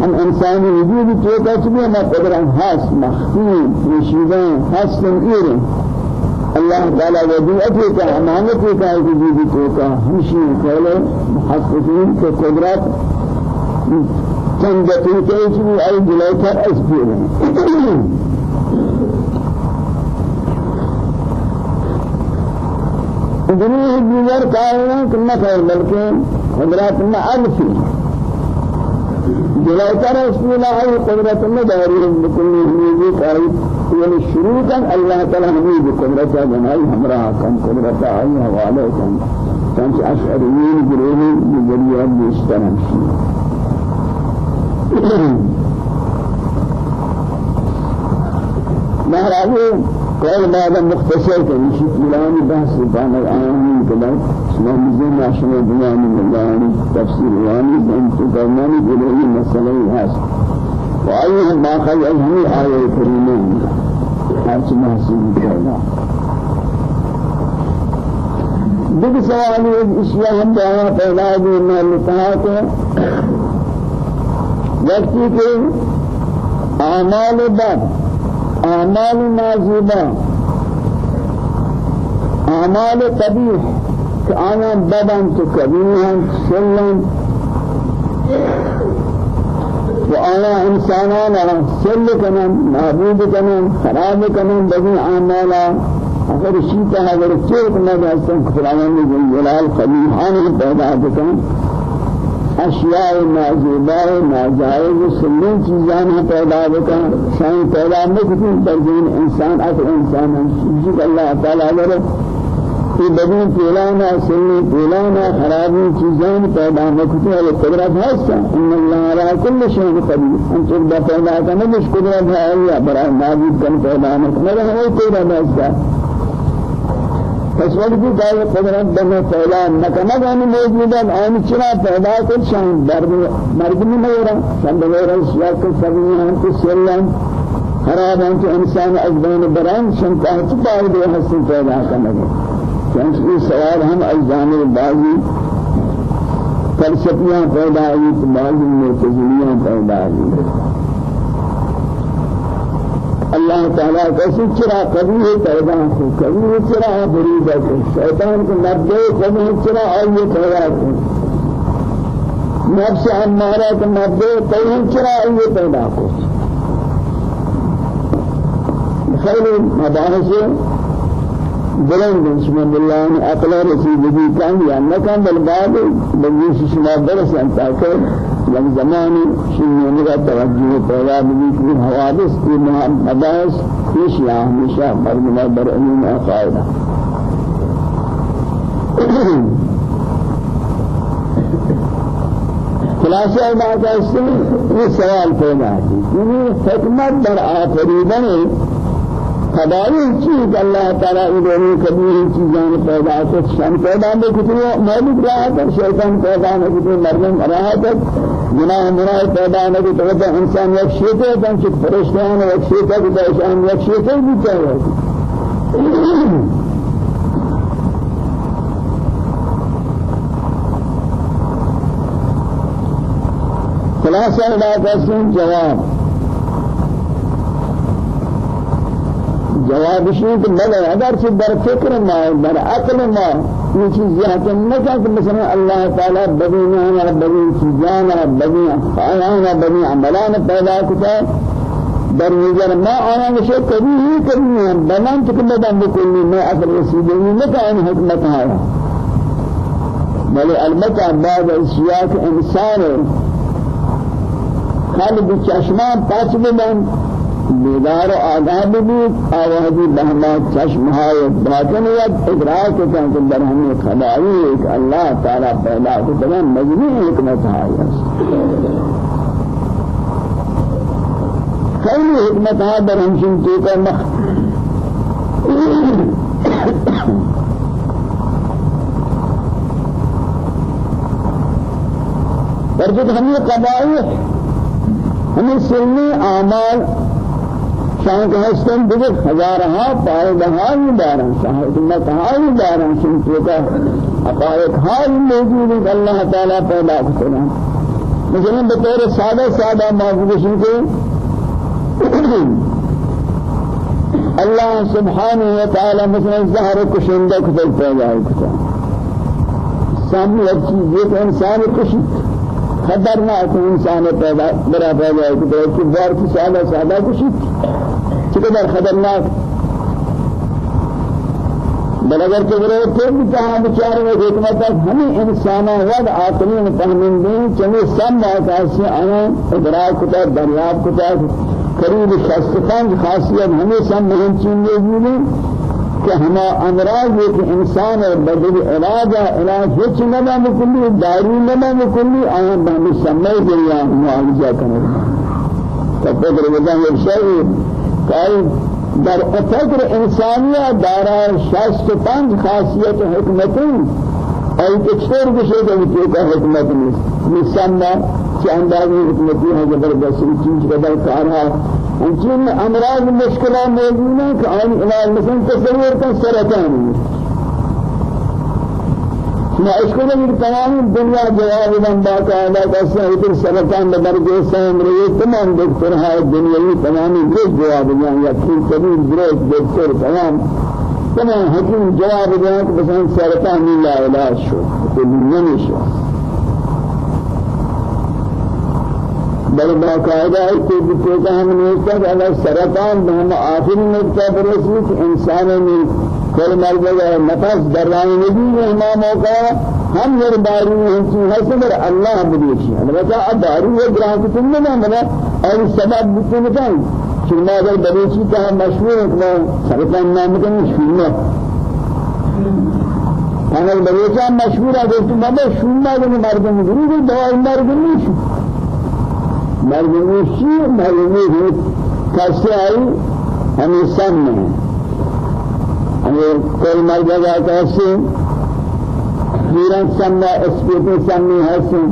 ہم انسانی وجود تو کچھ ما قدرت خاص مخفی نشیدن حسن ایرن اللہ تعالی ودیعتی کا امانتی کا وجود تو کا ہمشی پہلے محققین کے قدرت چند دقیقے کی ای دلائے کر اس پیرن دنیا دیگر کائنات نہ بلکہ قدرت نہ الفی جلوتر رسول الله قدرت الله دارهم بكل هنيجي كاي يعني شروطا الله تعالى همي بقدرته جناي همرا كم قدرته أي حوالة كم كم أشعرين جريه بجريان بيشترن مهراجي قول بعد مختصر كان شيء فلان بحث بان الآن كذا اسمه مزين عشان بيان من تفسير واني أنت كمان جلوي مسألة هاس وأيها ما خل أيها آية كريمة هاس ما سيد كذا دیگر سوال یہ اشیاء ہم جہاں پیدا ہوئی میں لکھا کہ وقتی کے اعمال بد اعمال نازیبا اعمال قبیح کہ آیا بدن تو کبیرن سلن و آیا انسانانا سل کنن نابود کنن خراب کنن بگی اعمالا اگر شیطہ اگر چیک نہ کفرانان جلال قبیحان پیدا کنن اشیاء نازیبا ناجائز سنن چیزان پیدا بکا شان پیدا مکتی برزین انسان اصل انسان جس اللہ تعالی علیہ کہ بدین پیلانا سنی پیلانا خرابی چیزان پیدا مکتی ہے قدرت ہے ان اللہ علی کل شیء قدیر۔ ان تر پیدا کرنا مش قدرت ہے اللہ برائے نابود کن پیدا مکتی ہے کوئی رہا پس وقتی کہ قدرت بنا پہلا نکنا گانی موجودا آن چرا پیدا کر شان مردمی میرا شان میرا سیاق سبنی ہم کو سلام خراب ہیں کہ انسان از بین بران شان تحت پائے حسن پیدا کرنا چون یہ سوال ہم ایزان بازی فلسفیاں پیدا ہوئی تو بعض معتزلیاں پیدا ہوئی اللہ تعالیٰ کسی چرا کبھی پیدا ہو کبھی چرا برید ہے شیطان کو مردے کبھی چرا آئیے پیدا ہو نفس ہمارا کو مردے کبھی چرا آئیے پیدا ہو خیلی مباحث بلند بسم الله ان أقل رسول بھی کام یا کام بل بعد بل شما درس انتا کہ لم زمان شنو نگا توجه پیدا بھی کہ حوادث کی مباحث پیش یا ہمیشہ مرمنا بر علم قاعدہ خلاصہ بات ہے یہ سوال پیدا ہے کہ حکمت در آفریدن خدای چیز اللہ تعالی ادھر کبھی چیزیں پیدا کر شان پیدا میں کتنے مالک رہا کر شیطان پیدا نہ کتنے مرنے رہا کر گناہ گناہ پیدا نہ کہ تو انسان شیطان ہے کہ فرشتے ہیں ایک شیطان ہے شان ایک شیطان بھی چاہیے خلاصہ بات ہے جواب۔ جواب شيء بل اگر سے در فکر ما در عقل ما. یہ چیز یہ کہ نہ کہ مثلا اللہ تعالی بدینا اور بدی چیزانا بدی آیانا بدی عملان پیدا کتا در نظر ما آنا نشے کبھی ہی کبھی ہم بلان تو کم بدن بکلی میں اصل رسیدی نہ کہ ان حکمت ہے بل البتہ بعد اشیاء إنسان؟ خالد چشمان پاس بدن بیدار و آداب بود. آوازی بہما چشم های باطن و ادراک کن کہ در ہمیں خدایی ایک اللہ تعالی پیدا کو تمام مجموع حکمت ہے خیلی حکمت ہے در ہمشن تو کا مخ پر جب ہمیں قبائل ہمیں سلمی اعمال شان هستن دیگر هزارها پایدهایی دارن حکمت هایی دارن شن توکا حقائق هایی موجود اللہ تعالی پیدا کرنا مثلا بطور سادہ سادہ معبودشن کے اللہ سبحانہ وتعالی مثلا زہر کشندہ کتل پیدا کرتا سامنے ایک چیز ایک انسان کشید خطرناک انسان پیدا برا پیدا کرتا ہے کہ بار کی سادہ چقدر خطرناک بل اگر کہ وہ تو بھی کہاں بیچارے میں حکمت ہے ہمیں انسانوں ود عاقلین فهمین دیں چنے سب واقعات سے آنا ادراک کو دریاب کو قریب شستفان خاصیت ہمیں سب مہم چیزیں یہ کہ ہما امراض یہ کہ انسان اور بدل علاج علاج ہچ نہ مکلی دارو نہ مکلی آیا بہم سمے دنیا معالجہ کرنے تب تک رضا یہ قال در فکر انسانیہ دارا شست پنج خاصیت حکمتیں اور کچھ بشے کہ کا حکمت نہیں مسمى کہ اندازی حکمتی ہے زبردست چیز کا درکار ہے جن امراض مشکلات موجود کہ آن مثلا تصور کا سرطان ما اشکال ہے تمام دنیا جواب دن باقاعدہ کیسے ادھر سرطان بدرجے سے امرے تمام دکتر ہے دنیاوی تمام یہ جواب دیں یا پھر کبھی بروک دکتر تمام تمام حکیم جواب دیں کہ مثلا سرطان لا علاج شو تو نہیں شو۔ بل باقاعدہ ہے کہ کا ہم نے کہا اگر سرطان ہم آخری نقطہ پر کہ انسان نے کل مر گیا نفس درانی نبی ہے ہما موقع ہم یہ داری ہیں کہ حسن اللہ بدیشی البتہ اب داری ہے گراہ کو تم نہ منا اور سبب بتنے نہیں کہ ما اگر بدیشی کا مشہور ہے سرطان نام کا مشہور أنا بدیشی مشہور ہے کہ ما شوما کے مردوں گرو دوا مردوں نہیں مرمومی شیر مرمومی روح کسی آئی؟ ہمیں سن میں ہمیں کوئی مرد لگا کسی پیران سن میں اسپیتی میں حسن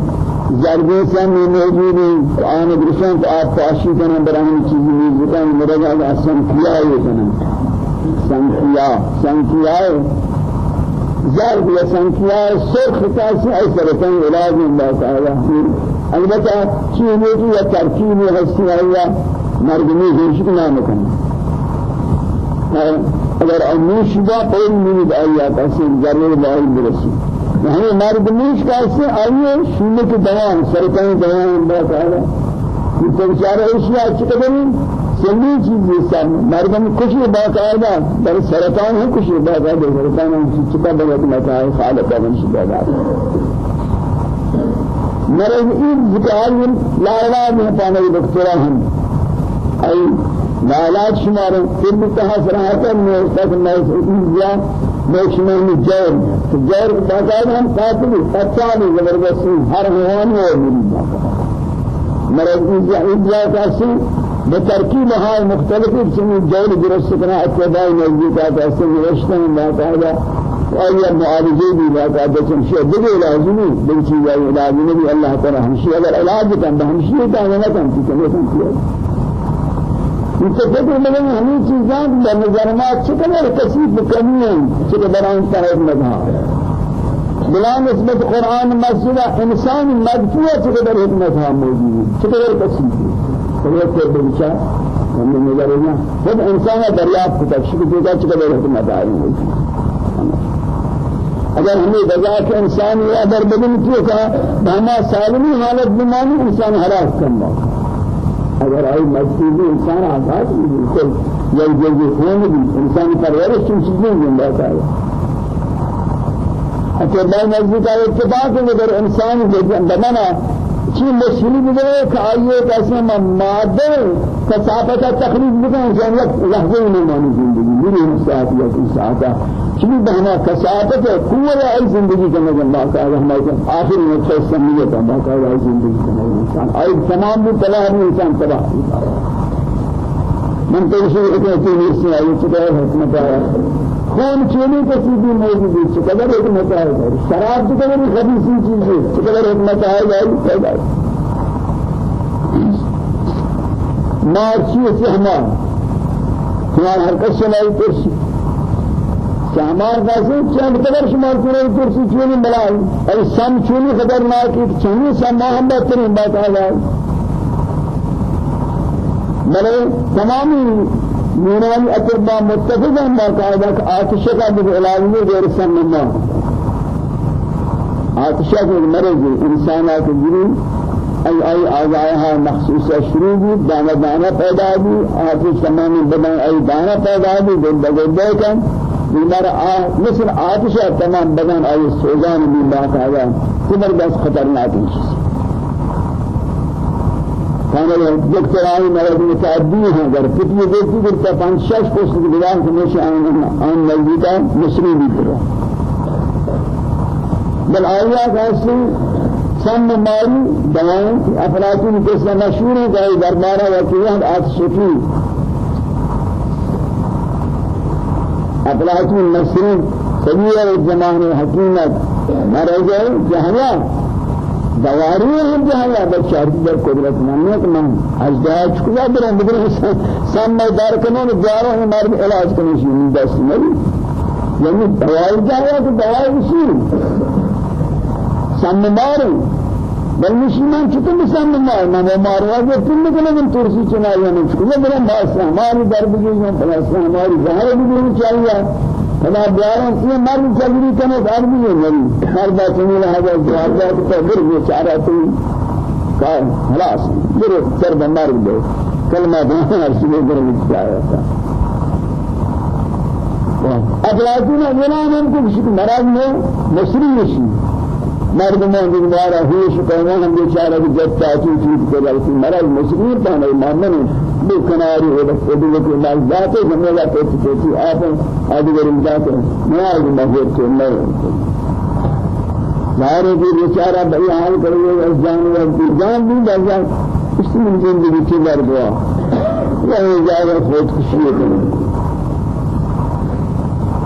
ضربی میں موجودی آن درشان تو آپ پاشی کرنا براہم چیزی نہیں بکن مرگا کہ سن کیا یہ کرنا سن کیا سن کیا ضرب یا سن کیا سرخ کسی ایسا رکن علاج اللہ تعالی البته چیزی که یا ترکیبی هستی یا مردمی هیچ نام کنه اگر امیش با پول میرد آیا تحصیل ضرور باید برسی یعنی مردمیش کیسے آئیے شونے کے دوام سرطانی دوام بہت آگا یہ تو بیچارہ اشیاء اچھی قدر سنگی چیز یہ سب مردم خوشی باقاعدہ در سرطان ہے خوشی باقاعدہ سرطان ہے چکا متا ہے خالق بن شدہ مرض این ذکر لا میں پانے دکترا ہم ای لا علاج شمار پھر بھی کہا سراحت میں تک میں میں شمار میں جور جور باقاعدہ ہم قاتل پچالی زبردستی ہر حیوان ہے مرض این جا کاسی بترکیب های مختلفی چنین جور درست کرنا اتباعی معالجة بھی باقاعدہ بچن شيء بدي لازمي بدي شيء لازمي بھی اللہ تعالی ہمشی اگر علاج کن ہمشی کا نہ کن کہ یہ فکر میں ہمیں چیزاں بنظر ما چکر کثیف کمی ہیں چکر بران صاحب نہ بلا نسبت قرآن مسجد انسان مدفوع چکر حکمت ہم موجود چکر کثیف ہے تو بچا ہم نے نظر نہ خود انسان دریافت کو تشکر دیتا چکر حکمت آئی اگر ہمیں بجا کے انسان یا در بدن کیوں کا ہما سالمی حالت بمانی انسان ہلاک کرنا اگر آئی مجبوری انسان آزاد بھی بالکل یا جلدی خون بھی انسان پرورش چون چیزیں زندہ ہے۔ اچھا بھائی نزدیک آئے اتفاق اگر انسان بمنا چی مشکلی بدے کہ آئیے کیسے مادے کسافت تخریج بکن جنت لحظه میں مانی زندگی میری ساعت یا ساعت. چنی بہنا کسافت قوت ای زندگی کا نظام باقا ہے ہمارے آخر میں چھ سمیت ہے باقا ہے زندگی کا انسان آئی تمام بھی تباہ انسان تباہ من اسی اتنے تین سے آئی چکا ہے حکمت آیا خون چونی کسی بھی موجود ہے چقدر حکمت آیا شراب چقدر خبیثی چیز ہے چقدر حکمت آیا جائے پیدا مارچی سے ہمارا ہمارا حرکت سنائی کرسی شامار کیسے چند قدر شمار کرے کرسی چونی ملائی اور سم چونی خطرناک ہے چونی سم ہم بہترین بات ہے بلے تمامی یونانی اطباء متفق ہیں باقاعدہ کہ آتشہ کا بھی علاج غیر سم نہ آتشہ کے مرض انسانات جنون ای ای آزائها مخصوص شروع بھی دانا دانا پیدا بھی آتش تمامی بدن ای دانا پیدا بھی دل بگل دیکن. بیمار مثل آتش تمام بدن آئی سوزان بھی بات آیا زبردست خطرناک چیز کانا دکتر آئی مرض متعدی ہیں اگر کتنی دیکھتی کرتا پانچ شش کی دیوان سے نیشہ آن بل آیا کہاستی سم ماری دوائیں افلاطون کس مشہور ہے کہ دربارہ وکیہ آتش کی افلاطون مصری سبیل الزمان حکیمت مرض جہنیا دواری ہم جہنیا بچار در قدرت منت من ازدواج کلا درن بدر سم میں دار کنوں دوارا ہم مرد علاج کرنے شی دست نہیں یعنی دوائی جایا تو دوائی اسی سم ماری بل مسلمان چطور مسلمان ما ما ماروا تم نے کہا من ترسی چنا یا نہیں چکو بڑا ماس ہماری درد کی جو بڑا ہماری ظاہر بھی چاہیے فلا بیارن یہ مرد چلوی کنے دار بھی ہے نہیں ہر بات میں لہذا جواب دے تو پھر یہ چارہ تو کا خلاص پھر سر بمار دے کلمہ دے ہر چیز در میں جایا تھا افلاطون اولان کو کسی مرض میں مصری نشی مردمان دوباره هوش کنه هم بیچاره که جد تاچی چیز کرده که مرا مسلمان تانه مامن بی کناری هو خودی که مال ذات جمله پیچ پیچ آپ آدی گریم ذات نه آج مهر که نه. ظاهر کی بیچاره بھئی حال کرے اس جان و جان بھی بازار اس میں زندگی کی درد ہوا یہ جائے خود خوشی کرے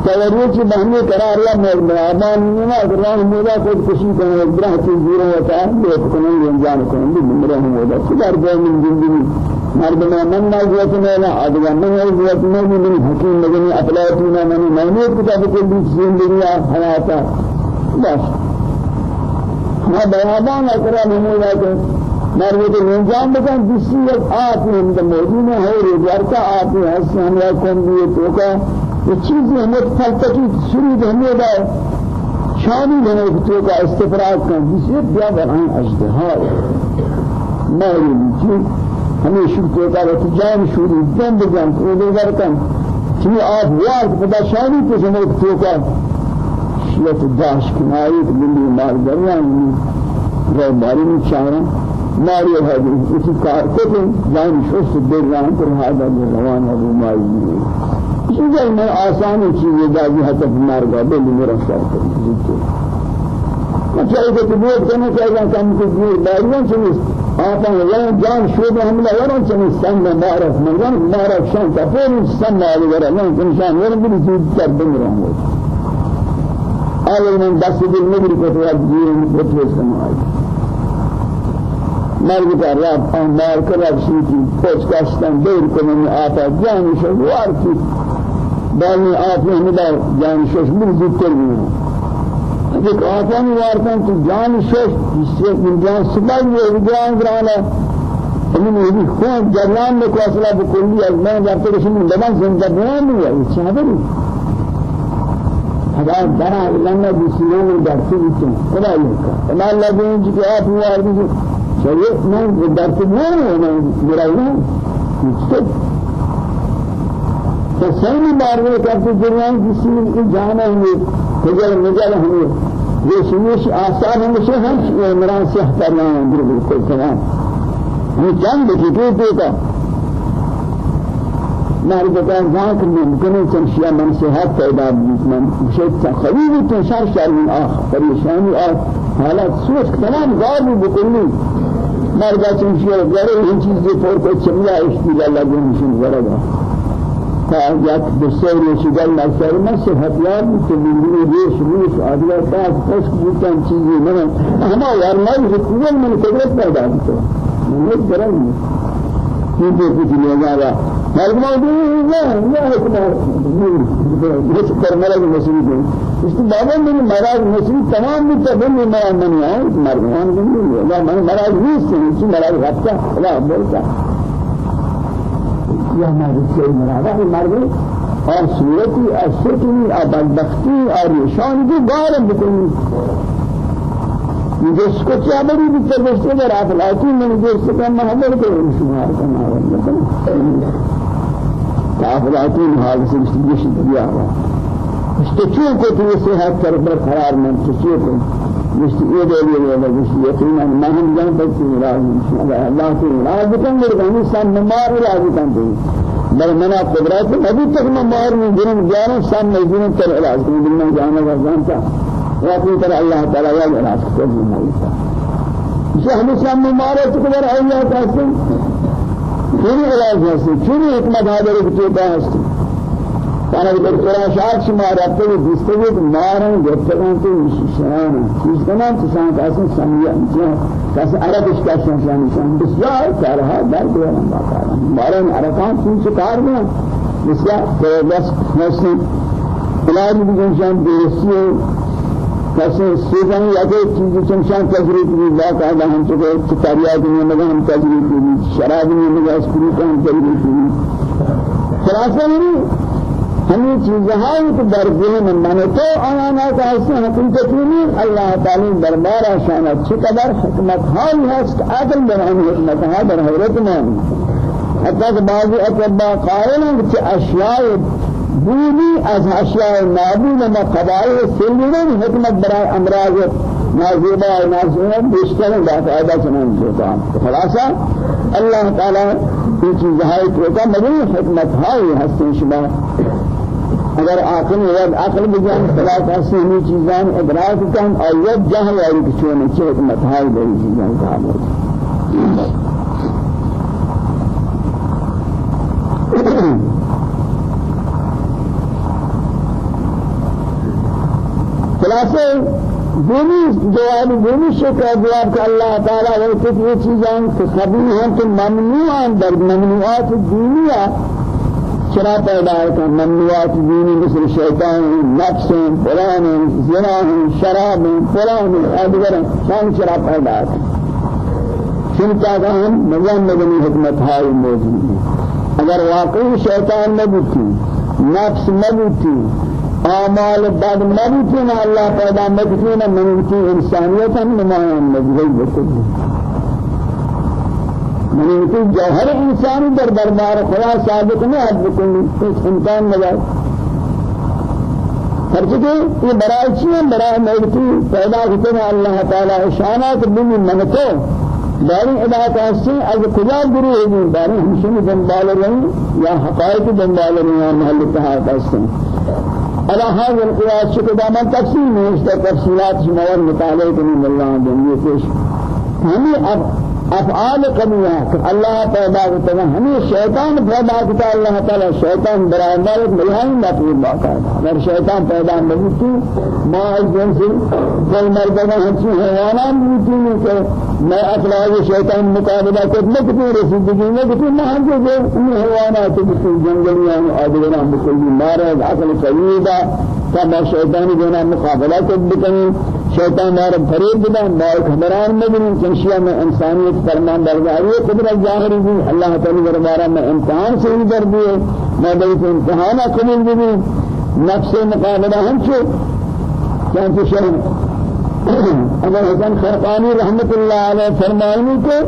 توريت بهمي قرار لا مرمان ما قرار مولا خود کشی کنه ابراہ کی زیرو ہوتا ہے یہ کنه انجام کنه. ہوں ہوتا سدار دے من زندگی مرد میں من ما جوت میں لا ادوا من جوت میں من حکیم مدنی اطلاعاتنا من میں کتاب بھی زندگی حیاتا. بس ما بیان اقرا مولا کو مرد انجام بکن جسی ایک آپ ہم موجود ہے کا آپ ہے ہم یا کون بھی تو کا یہ چیز ہمیں فلسفی شروع ہمیں دا شانی بنے تو کا استفراغ کن. جسے بیا بران اجتہاد مالی جی ہمیں شروع تو کا جان شروع دم بجان کو دے کن. کہ آپ وارد خدا شانی تو سمجھ تو کا شیعت داش کنائی بلی مال دریان. رو باری میں چاہرا ماری ہے اسی کار کو جان شوش دے رہا پر ہادہ روان ابو مائی چیزیں میں آسانی چیزیں دادی حتی مارگا بلی میرا سر کریں چاہیے کہ تبوت کرنے چاہیے کو دیر باریاں چنیس آپا یہاں جان شوب حملہ ورن چنیس سند معرف مگن معرف شان تا پوری سند آلی ورن نہیں کنشان ورن بلی زود تر بن رہا ہوں آلی من دست دل نگری کو تو اب دیر بطوز سمائی مرد کا رب آمار کرب شیطی پوچ کشتن دیر کنن آتا جانی شد. بالی آپ نے ہمیں جان شش من زودتر بھی ایک آسان وارتن تو جان شش جس سے من جان صبح یہ جان گرانا. من یہ خون کو أصلا بکلی از میں جب تک من بدن زندہ بیان ہے یہ چادر خدا درا لنا بسیان درسی بیتن. خدا یہ کا اما اللہ دین جی کہ آپ وارد جو شریعت میں درسی نہیں ہے میں میرا نہیں فسانی مارنے کرتے جریان کسی کی جانا ہے کجل مجل ہمیں یہ سنیش آثار ہمیشہ ہم عمران سے احترنا ہے بالکل تمام. ہمیں چند بکیتے دیتا مار بتا ذاك ممكن تمشي من صحت پیدا من شيء خبيب تنشر شر من آخر پریشانی اور حالات سوچ تمام غاب بکلی مار بتا تمشي غیر این چیز پر کو چملا اشتغال لگے مشن وردا یک بسیاری شدل نکر من صحت یاد تبلیغی ریش ریش آدیا تاج پس بودن چیزی من اما یار من رکوع من قدرت پیدا کرد من درم یہ دیکھ کے لگا رہا مرگما بھی یہ یہ حکمت یہ کرملا کی مسئلہ ہے اس کے بعد میں مراد مسئلہ تمام بھی تبن میں من ہے مرگما بھی ہے میں مراد نہیں ہے مراد رکھتا بولتا یا مرد سے مراد ہے مرد اور صورتی اشرکی اور بدبختی اور نشان کی گار بکنی. جس کو کیا بڑی بکر بستے در افلاطی میں جس کو محمد کو شمار کرنا ہے افلاطی حال سے اس لیے دیا ہوا استچو کو تو صحت کر قرار من استچو کو مش یہ دے لیے وہ مش یقینا ما ہم جان پر کی راز اللہ کی راز کن میرے بہن سان نمار راز کن دے بل منا قدرت ابھی تک نمار میں جن جان سان میں جن کر علاج کو میں جانا کا جانتا وقتی تر اللہ تعالی یا علاج کو نہیں ہے ہم سان نمار تو قدر اللہ تعالی چونی علاج ہے چونی حکمت حاضر کی تو ہے كان بالقرآن شاك شما ربطه بيستوي مارن جبتان تو شان چیز کنا تسان کاسن سمیا کاس عرب اشکاشن شان شان بسیار کارها در دیوان باقارا مارن عرفان چون شکار میں بسیار بس نسل علاج بجنشان بیرسی کسی سیدن یا کہ چیز چنشان تجریب بھی ذات آدھا ہم چکے کتابیات میں مگا ہم تجریب بھی شراب میں مگا اسپریت ہم تجریب بھی خلاصہ نہیں ہمیں چیزیں کہ در ذہن من تو آنا کا ایسے حقیقت نہیں اللہ تعالی دربار شان اچھی قدر حکمت ہائی ہے کہ عقل بنان حکمت ہے در حضرت میں حتی کہ بعض اطباء قائل ہیں کہ اشیاء بودی از اشیاء نابود و قبائل سلمین حکمت برای امراض نازیبا و نازیبا بیشتر باقاعدہ چنان ہوتا خلاصہ اللہ تعالی یہ چیزیں کہ مدنی حکمت ہائی ہستیں شما. اگر عقل یا عقل بجان ثلاث اصلی چیزان ادراک کن آیت جهل یاری کچونه چه حکمت های بری چیزان کامل خلاصه دینی جواب دینی شکر جواب کہ اللہ تعالی وہ کچھ یہ چیزاں کہ خبیر ہیں کہ ممنوع در ممنوعات دینیہ چرا پیدا ہے ممنوعات دینی مثل شیطان نفس فلان زنا شراب فلان ادگر شان چرا پیدا ہے چن کا ہم مجان مدنی حکمت ہے موجود ہے اگر واقعی شیطان نہ بوتی نفس نہ بوتی اعمال بعد نہ بوتی اللہ پیدا بوتی نہ منتی انسانیت ہم نمایاں نہ بوتی من کہ جوہر انسانی در دربار خدا ثابت نہیں حد بکنی اس امکان نہ ہر جگہ یہ برائے چیئے برائے ملکی پیدا ہوتے ہیں اللہ تعالی شانات بنی منتو. داری ادا کاستے از کجا گرو ہے داری ہمشن دنبال رہی یا حقائق دنبال رہی ہیں محل اتحاد کاستے على هذا القياس شكو دامن تفصيل میں اس تفصیلات شمار مطالعہ کرنے اللہ دنیا پیش ہمیں اب افعال قبیحہ کہ اللہ پیدا کرتا ہے۔ ہمیں شیطان پیدا کرتا ہے اللہ تعالی شیطان برابر ملہائی مطلوب باقاعدہ اگر شیطان پیدا نہیں ما جن سے کوئی مردہ ہنسی حیوانان بھی ہیں کہ میں اخلاق شیطان مقابلہ کرنے کی رسیدگی میں کہ نہ ہم جو حیوانات کی جنگلیاں آدمیاں بکل مارے عقل سیدہ کہ شیطان جنا مقابلہ کرنے شیطان مار فریب بنا مار خبران میں بھی چنشیا میں انسانیت فرمان برداری قدرت ظاہر بھی اللہ تعالی دربارہ میں امتحان سے ہی کر دیے میں بڑی امتحان قبول بھی نفس مقابلہ ہم سے چانچہ شہر اگر حسن خرقانی رحمت اللہ علیہ فرمائنی کو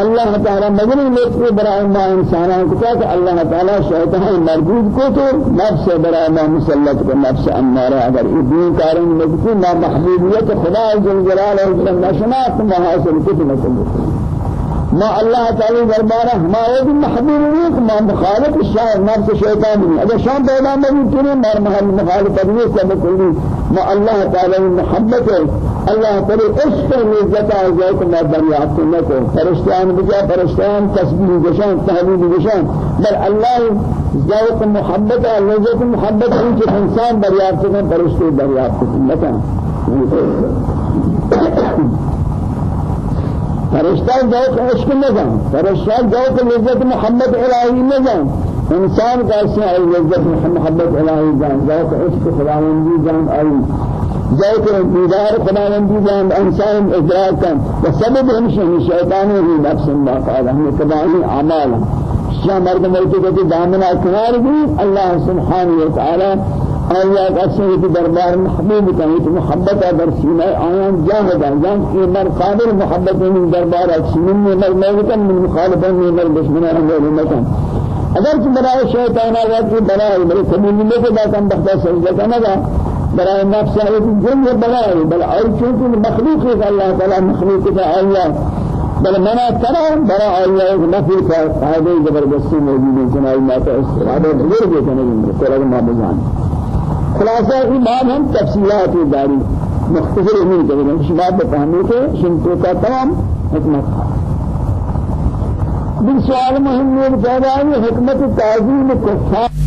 اللہ تعالی مجنی لطف برائے ما انسانان کو کہ اللہ تعالی شیطان مردود کو تو نفس برائے ما مسلط کو نفس امارہ اگر دین کارن مذکور ما محبوبیت خدا جل جلالہ و نشناخت ما حاصل کتنا کلو ما الله تعالى دربارة ما هو محبوب ليك ما مخالف الشاعر نفس الشيطان اگر شام پیدا نہیں کرے مار محل مخالف نہیں سب کلی ما الله تعالى محبت الله تعالى عشق عزت ذات ما دریافت نہ کو. فرشتان بجا فرشتان تسبیح گشان تحلیل گشان بل الله ذات محبت لذت محبت ان کے انسان دریافت میں فرشتے دریافت نہ فرشتہ ذوق عشق نظام. فرشتہ ذوق لذت محمد الہی نظام. انسان کا اسے لذت محبت الہی جان. ذوق عشق خداوندی جان. آئی ذوق دیدار خداوندی جان. انسان ادراک کن. وسبب ہمشہ شیطانی نفس ما قال ہم تبعی اعمال. شاہ مرد ملکی کہ دامنا کنار بھی اللہ سبحانہ وتعالی آیا کسی کی دربار محبوب کہیں تو محبت در سینہ آیان جاہد آیان کہ مر قابل محبت من دربار سینہ میں مر موتا من مخالفا من مر دشمنان غیر مکان اگر کہ برائے شیطان آواز کی بنائے میرے قبول میں کو بات ہم بختا سجدہ کرنا گا برائے نفس ہے جن بنائے بل اور چونکہ مخلوق ہے اللہ تعالی مخلوق ہے اللہ بل منا کرا برا نفی کا فائدہ زبردستی موجود ہے جناب ما تو استفادہ غیر بھی کرنے میں قرآن ما بجان خلاصہ ایمان ہم تفصیلات داری مختصر نہیں کریں گے شباب بفهمے کہ شنتو کا تمام حکمت دل سوال مهم یہ پیدا ہے حکمت تعظیم کفار